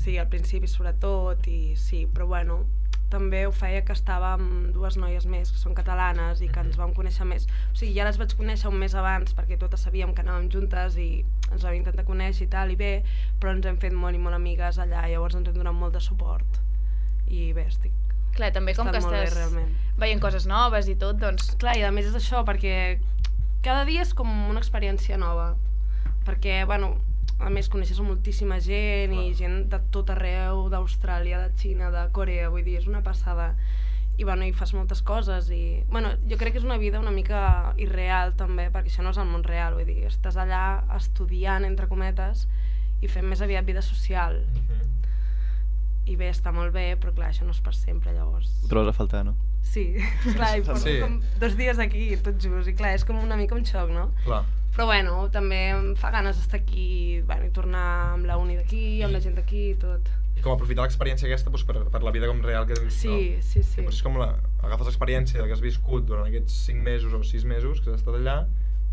[SPEAKER 10] Sí, al principi sobretot, i sí, però bueno, també ho feia que estava amb dues noies més que són catalanes i que ens vam conèixer més. O sigui, ja les vaig conèixer un mes abans perquè totes sabíem que anàvem juntes i ens vam intentar conèixer i tal, i bé, però ens hem fet molt i molt amigues allà, llavors ens hem donat molt de suport. I bé, estic...
[SPEAKER 1] Clar, també com que
[SPEAKER 10] bé,
[SPEAKER 1] estàs
[SPEAKER 10] realment.
[SPEAKER 1] veient coses noves i tot, doncs...
[SPEAKER 10] Clar, i a més és això, perquè cada dia és com una experiència nova. Perquè, bueno, a més coneixes moltíssima gent i gent de tot arreu, d'Austràlia, de Xina, de Corea, vull dir, és una passada. I, bueno, i fas moltes coses i... Bueno, jo crec que és una vida una mica irreal també, perquè això no és el món real, vull dir, estàs allà estudiant, entre cometes, i fent més aviat vida social. I bé, està molt bé, però clar, això no és per sempre, llavors...
[SPEAKER 6] Ho trobes a faltar, no?
[SPEAKER 10] Sí, [LAUGHS] clar, i porto
[SPEAKER 4] Sí.
[SPEAKER 10] com dos dies aquí, tot just, i clar, és com una mica un xoc, no?
[SPEAKER 4] Clar.
[SPEAKER 10] Però bueno, també em fa ganes d'estar aquí, bueno, i tornar amb la uni d'aquí, amb la gent d'aquí i tot.
[SPEAKER 4] I com aprofitar l'experiència aquesta doncs, per, per la vida com real que
[SPEAKER 10] Sí,
[SPEAKER 4] no?
[SPEAKER 10] sí, sí.
[SPEAKER 4] Llavors és com la, agafes l'experiència que has viscut durant aquests 5 mesos o 6 mesos que has estat allà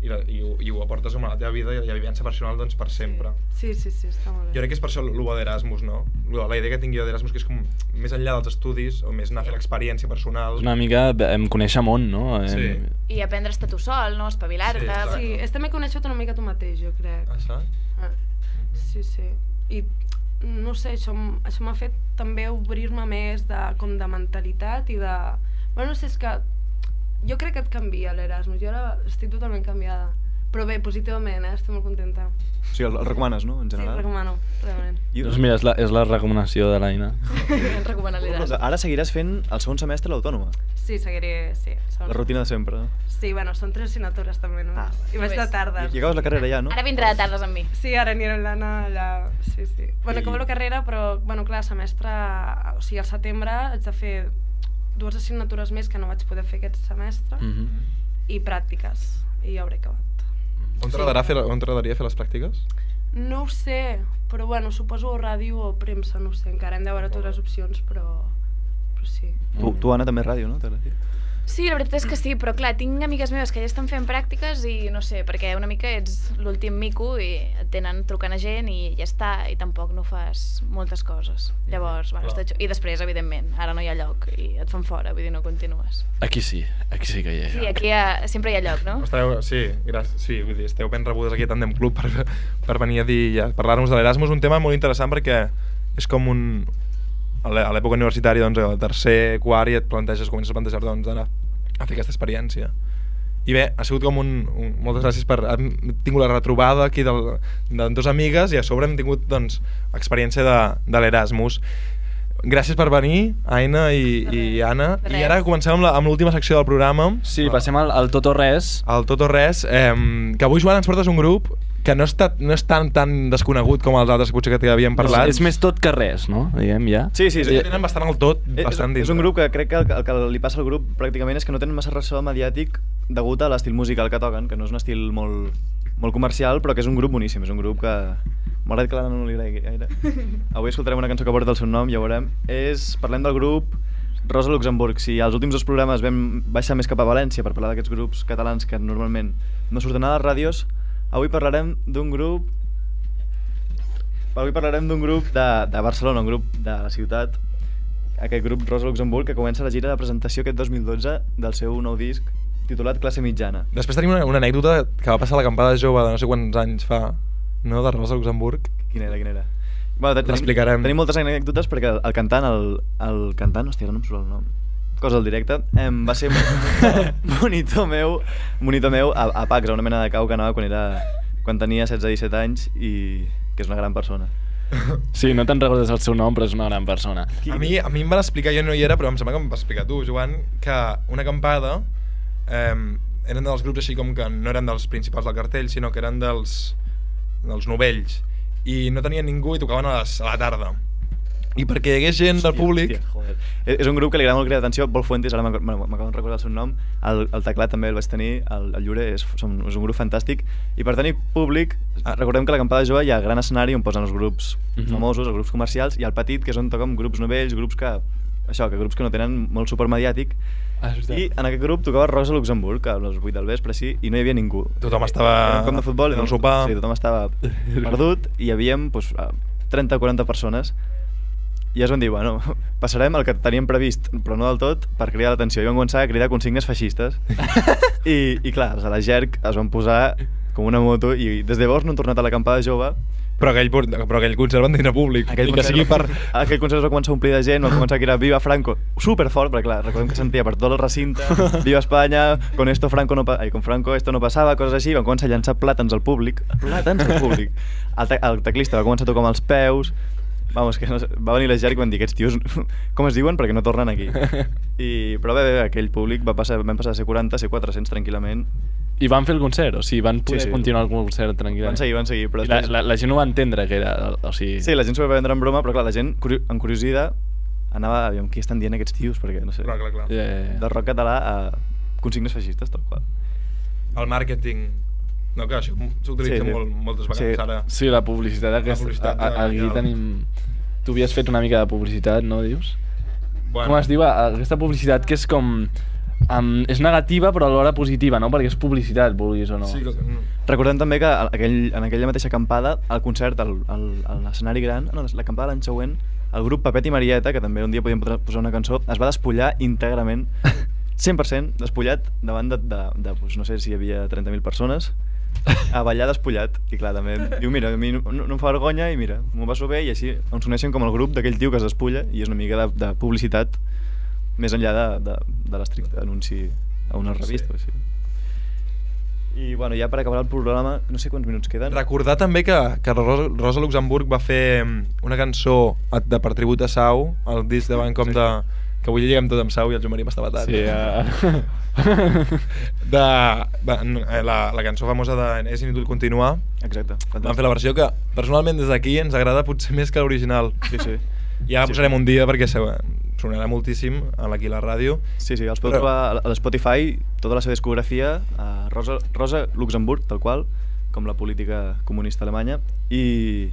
[SPEAKER 4] i, la, i, ho, i ho aportes a la teva vida i la vivència personal doncs, per sempre.
[SPEAKER 10] Sí, sí, sí, està molt
[SPEAKER 4] Jo
[SPEAKER 10] bé.
[SPEAKER 4] crec que és per això l'UBA d'Erasmus, no? La la idea que tinc jo d'Erasmus que és com més enllà dels estudis o més anar a fer l'experiència personal.
[SPEAKER 5] Una mica em conèixer món, no? Em...
[SPEAKER 4] Sí.
[SPEAKER 1] I aprendre a estar tu sol, no? Espavilar-te.
[SPEAKER 4] Sí.
[SPEAKER 10] Sí, és també conèixer una mica tu mateix, jo crec.
[SPEAKER 4] Ah, saps?
[SPEAKER 10] Ah, sí, sí. I no sé, això, això m'ha fet també obrir-me més de, com de mentalitat i de... Bueno, no sé, és que jo crec que et canvia l'Erasmus. Jo ara estic totalment canviada. Però bé, positivament, eh? Estic molt contenta.
[SPEAKER 6] O sigui, el, el recomanes, no, en
[SPEAKER 10] Sí,
[SPEAKER 6] general?
[SPEAKER 10] recomano, realment.
[SPEAKER 6] I,
[SPEAKER 5] Doncs mira, és la, és la recomanació de l'Aina. [LAUGHS]
[SPEAKER 1] Ens recomana l'Erasmus.
[SPEAKER 6] Ara seguiràs fent el segon semestre a l'autònoma.
[SPEAKER 10] Sí, seguiré, sí. Són...
[SPEAKER 6] La rutina de sempre?
[SPEAKER 10] Sí, bueno, són tres assignatures també, no?
[SPEAKER 6] Ah,
[SPEAKER 10] I vaig de tardes.
[SPEAKER 6] I acabes la carrera ja, no?
[SPEAKER 1] Ara vindrà de tardes amb mi.
[SPEAKER 10] Sí, ara aniré amb l'Anna allà, sí, sí. Bueno,
[SPEAKER 6] I-
[SPEAKER 10] acabo la carrera, però, bueno, clar, semestre... O sigui, al setembre haig de fer dues assignatures més que no vaig poder fer aquest semestre
[SPEAKER 5] Mm -hmm.
[SPEAKER 10] i pràctiques, i ja hauré acabat.
[SPEAKER 4] On t'agradaria fer, on fer les pràctiques?
[SPEAKER 10] No ho sé, però bueno, suposo ràdio o premsa, no ho sé, encara hem de veure totes les opcions, però, però sí.
[SPEAKER 6] Tu, tu, Anna, també ràdio, no? T'agradaria?
[SPEAKER 1] Sí, la veritat és que sí, però clar, tinc amigues meves que ja estan fent pràctiques i no sé, perquè una mica ets l'últim mico i et tenen trucant a gent i ja està, i tampoc no fas moltes coses. Llavors, bueno, està... I després, evidentment, ara no hi ha lloc i et fan fora, vull dir, no continues.
[SPEAKER 5] Aquí sí, aquí sí que hi ha.
[SPEAKER 1] Sí, aquí hi ha, sempre hi ha lloc, no?
[SPEAKER 4] Esteu, sí, gràcies, sí, vull dir, esteu ben rebudes aquí a Tandem Club per, per venir a dir, ja, parlar-nos de l'Erasmus, un tema molt interessant perquè és com un... A l'è- a l'època universitària, doncs, al tercer, quart, i et planteges, comences a plantejar doncs, d'anar a fer aquesta experiència. I bé, ha sigut com un... un moltes gràcies per... Hem tingut la retrobada aquí del, de dues amigues i a sobre hem tingut, doncs, experiència de, de l'Erasmus. Gràcies per venir, Aina i, i Anna.
[SPEAKER 1] De
[SPEAKER 4] I
[SPEAKER 1] res.
[SPEAKER 4] ara comencem amb la- amb l'última secció del programa.
[SPEAKER 5] Sí, passem al, al tot o res.
[SPEAKER 4] El tot o res, eh, que avui, Joan, ens portes un grup que no, està, no és tan, tan desconegut com els altres que potser que t'havíem parlat.
[SPEAKER 5] És, és més tot que res, no? Diguem, ja.
[SPEAKER 6] Sí, sí, sí.
[SPEAKER 4] Tenen bastant el tot,
[SPEAKER 6] És,
[SPEAKER 4] bastant
[SPEAKER 6] és
[SPEAKER 4] dins.
[SPEAKER 6] un grup que crec que el, el que li passa al grup pràcticament és que no tenen massa ressò mediàtic degut a l'estil musical que toquen, que no és un estil molt, molt comercial, però que és un grup boníssim, és un grup que... Malgrat que l'Anna no li agradi gaire. [LAUGHS] Avui escoltarem una cançó que porta el seu nom, ja ho veurem. És, parlem del grup Rosa Luxemburg. Si als últims dos programes vam baixar més cap a València per parlar d'aquests grups catalans que normalment no surten a les ràdios, avui parlarem d'un grup Avui parlarem d'un grup de, de Barcelona, un grup de la ciutat, aquest grup Rosa Luxemburg, que comença la gira de presentació aquest 2012 del seu nou disc titulat Classe Mitjana.
[SPEAKER 4] Després tenim una, una anècdota que va passar a l'acampada jove de no sé quants anys fa, no?, de Rosa Luxemburg.
[SPEAKER 6] Quina era, quina era? Bueno,
[SPEAKER 4] L'explicarem.
[SPEAKER 6] tenim moltes anècdotes perquè el, cantant, el, el cantant, hòstia, ara no em surt el nom, cosa del directe, em, va ser [LAUGHS] monitor meu, monitor meu a, a Pax, a una mena de cau que anava quan, era, quan tenia 16-17 anys i que és una gran persona.
[SPEAKER 5] Sí, no te'n recordes el seu nom, però és una gran persona.
[SPEAKER 4] A mi, a mi em van explicar, jo no hi era, però em sembla que em vas explicar tu, Joan, que una acampada eh, eren dels grups així com que no eren dels principals del cartell, sinó que eren dels, dels novells. I no tenien ningú i tocaven a, les, a la tarda. I perquè hi hagués gent del públic...
[SPEAKER 6] Hòstia, joder. És un grup que li agrada molt cridar atenció, Vol Fuentes, ara m'acabo de recordar el seu nom, el, el teclat també el vaig tenir, el, el Llure és, som, és un grup fantàstic, i per tenir públic, ah, recordem que a l'acampada jove hi ha gran escenari on posen els grups
[SPEAKER 5] Mhm.
[SPEAKER 6] famosos, els grups comercials, i el petit, que és on toquen grups novells, grups que, això, que grups que no tenen molt suport mediàtic,
[SPEAKER 5] Ah,
[SPEAKER 6] i en aquest grup tocava Rosa Luxemburg a les 8 del vespre, sí, i no hi havia ningú.
[SPEAKER 4] Tothom estava
[SPEAKER 6] Era un camp de futbol,
[SPEAKER 4] en el sopar.
[SPEAKER 6] Sí, tothom estava [LAUGHS] perdut, i hi havia pues, 30 o 40 persones, i es van dir, bueno, [LAUGHS] passarem el que teníem previst, però no del tot, per cridar l'atenció. I van començar a cridar consignes feixistes. [LAUGHS] I, I clar, els de la GERC es van posar com una moto i des de llavors no han tornat a l'acampada jove
[SPEAKER 4] Però aquell, però aquell concert van tindre públic.
[SPEAKER 6] aquell
[SPEAKER 4] I que
[SPEAKER 6] concert,
[SPEAKER 4] sigui per...
[SPEAKER 6] aquell concert va començar a omplir de gent, va començar a cridar Viva Franco, super fort, perquè clar, recordem que sentia per tot el recinte, Viva Espanya, con esto Franco no. Ai, con Franco esto no passava, coses així, van començar a llançar plàtans al públic, plàtans al públic. El, te el teclista va començar a tocar amb els peus, Vamos, que no sé, va venir la Jerry i van dir aquests tios [LAUGHS] com es diuen perquè no tornen aquí. I, però bé, bé, aquell públic va passar, vam passar de ser 40 a ser 400 tranquil·lament.
[SPEAKER 5] I van fer el concert? O sigui, van poder
[SPEAKER 6] Sí, sí.
[SPEAKER 5] continuar el concert tranquil·lament?
[SPEAKER 6] Van seguir, van seguir, però
[SPEAKER 5] I la,
[SPEAKER 6] després-
[SPEAKER 5] la, la gent ho va entendre, que era... O sigui...
[SPEAKER 6] Sí, la gent s'ho va prendre en broma, però clar, la gent, curi encuriosida, anava, aviam, què estan dient aquests tios, perquè no sé.
[SPEAKER 4] Clar, clar, clar.
[SPEAKER 5] Ja, ja.
[SPEAKER 6] Del rock català a consignes feixistes, tal qual.
[SPEAKER 4] El màrqueting... No, que això s'utilitza
[SPEAKER 6] Sí, sí.
[SPEAKER 4] molt, moltes vegades
[SPEAKER 6] Sí.
[SPEAKER 4] ara.
[SPEAKER 5] Sí, la publicitat aquesta.
[SPEAKER 4] publicitat,
[SPEAKER 5] a, a, aquí
[SPEAKER 4] ja.
[SPEAKER 5] tenim... Tu havies fet una mica de publicitat, no, dius?
[SPEAKER 4] Bueno.
[SPEAKER 5] Com es diu? A- Aquesta publicitat que és com... Um, és negativa però alhora positiva, no? Perquè és publicitat, vulguis o no.
[SPEAKER 4] Sí, que...
[SPEAKER 6] Recordem també que a- aquell, en aquella mateixa acampada, al concert, al, al, a l'escenari gran, no, l'acampada de l'any següent, el grup Papet i Marieta, que també un dia podíem posar- posar una cançó, es va despullar íntegrament, 100% despullat, davant de, de, de doncs, no sé si hi havia 30.000 persones, a ballar despullat. I clar, també diu, mira, a mi no, no em fa vergonya i mira, m'ho passo bé i així ens uneixen com el grup d'aquell tio que es despulla i és una mica de, de publicitat més enllà de, de, de l'estricte anunci a una revista. Sí. I bueno, ja per acabar el programa, no sé quants minuts queden.
[SPEAKER 4] Recordar també que, que Rosa, Rosa Luxemburg va fer mm, una cançó de per tribut a Sau, el disc de Van com de... que avui lliguem tot amb Sau i el Joan Maria m'està batant.
[SPEAKER 5] Sí, uh...
[SPEAKER 4] de, n- eh, la, la cançó famosa de És inútil continuar
[SPEAKER 6] Exacte.
[SPEAKER 4] van fer la versió que personalment des d'aquí ens agrada potser més que l'original
[SPEAKER 6] Sí, sí.
[SPEAKER 4] ja la
[SPEAKER 6] Sí.
[SPEAKER 4] posarem un dia perquè se- sonarà moltíssim a aquí a la ràdio
[SPEAKER 6] Sí, sí, els podeu
[SPEAKER 4] Però-
[SPEAKER 6] trobar a l'Spotify, tota la seva discografia, a Rosa, Rosa Luxemburg, tal qual, com la política comunista alemanya. I,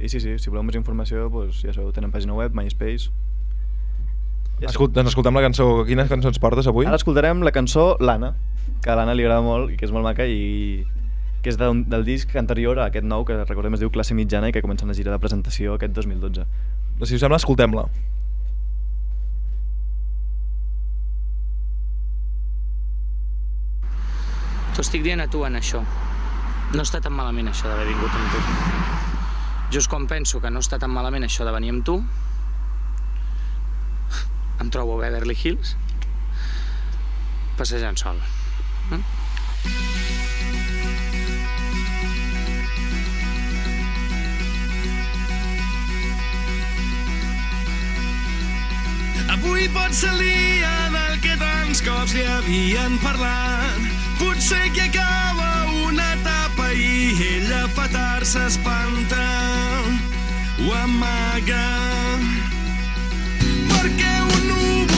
[SPEAKER 6] i sí, sí, si voleu més informació, doncs, ja sabeu, tenen pàgina web, MySpace... Ja
[SPEAKER 4] Escol doncs escoltem la cançó quines cançons portes avui?
[SPEAKER 6] Ara escoltarem la cançó L'Anna, que a l'Anna li agrada molt i que és molt maca i que és del, del disc anterior a aquest nou, que recordem es diu Classe Mitjana i que comença una gira de presentació aquest 2012.
[SPEAKER 4] Doncs si us sembla, escoltem-la.
[SPEAKER 11] T'ho estic dient a tu en això. No està tan malament això d'haver vingut amb tu. Just quan penso que no està tan malament això de venir amb tu, em trobo a Beverly Hills passejant sol. Mm?
[SPEAKER 7] Avui pot ser el dia del que tants cops li havien parlat. Potser que acaba una etapa i ella fa tard s'espanta. Ho amaga. Perquè un núvol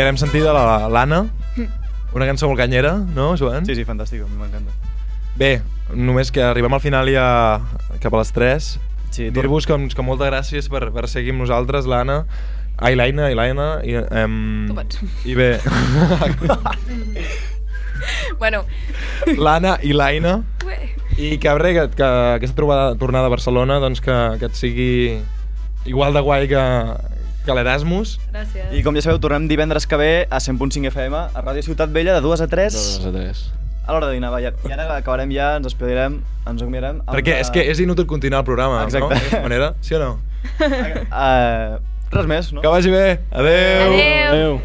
[SPEAKER 4] Bé, l'hem sentit de la- l'Anna, una cançó molt canyera, no, Joan?
[SPEAKER 6] Sí, sí, fantàstic, a mi m'encanta.
[SPEAKER 4] Bé, només que arribem al final ja cap a les 3.
[SPEAKER 6] Sí,
[SPEAKER 4] Dir-vos que, que moltes gràcies per, per seguir amb nosaltres, l'Anna. Ai, l'Aina, i l'Aina. I, um,
[SPEAKER 1] Tu pots.
[SPEAKER 4] I bé, [LAUGHS]
[SPEAKER 1] Bueno,
[SPEAKER 4] l'Anna i l'Aina. I que, res, que, que aquesta trobada, tornada a Barcelona doncs que, que et sigui igual de guai que, que l'Erasmus.
[SPEAKER 1] gràcies.
[SPEAKER 6] I com ja sabeu, tornem divendres que ve a 100.5 FM, a Ràdio Ciutat Vella, de 2 a 3.
[SPEAKER 5] De dos a tres.
[SPEAKER 6] A l'hora de dinar, va, ja. I ara acabarem ja, ens despedirem, ens acomiadarem.
[SPEAKER 4] Perquè
[SPEAKER 6] la-
[SPEAKER 4] és que és inútil continuar el programa,
[SPEAKER 6] Exacte.
[SPEAKER 4] no? D'aquesta manera, sí o no?
[SPEAKER 6] Uh, [LAUGHS] res més, no?
[SPEAKER 4] Que vagi bé. Adeu.
[SPEAKER 1] Adeu.
[SPEAKER 5] Adéu.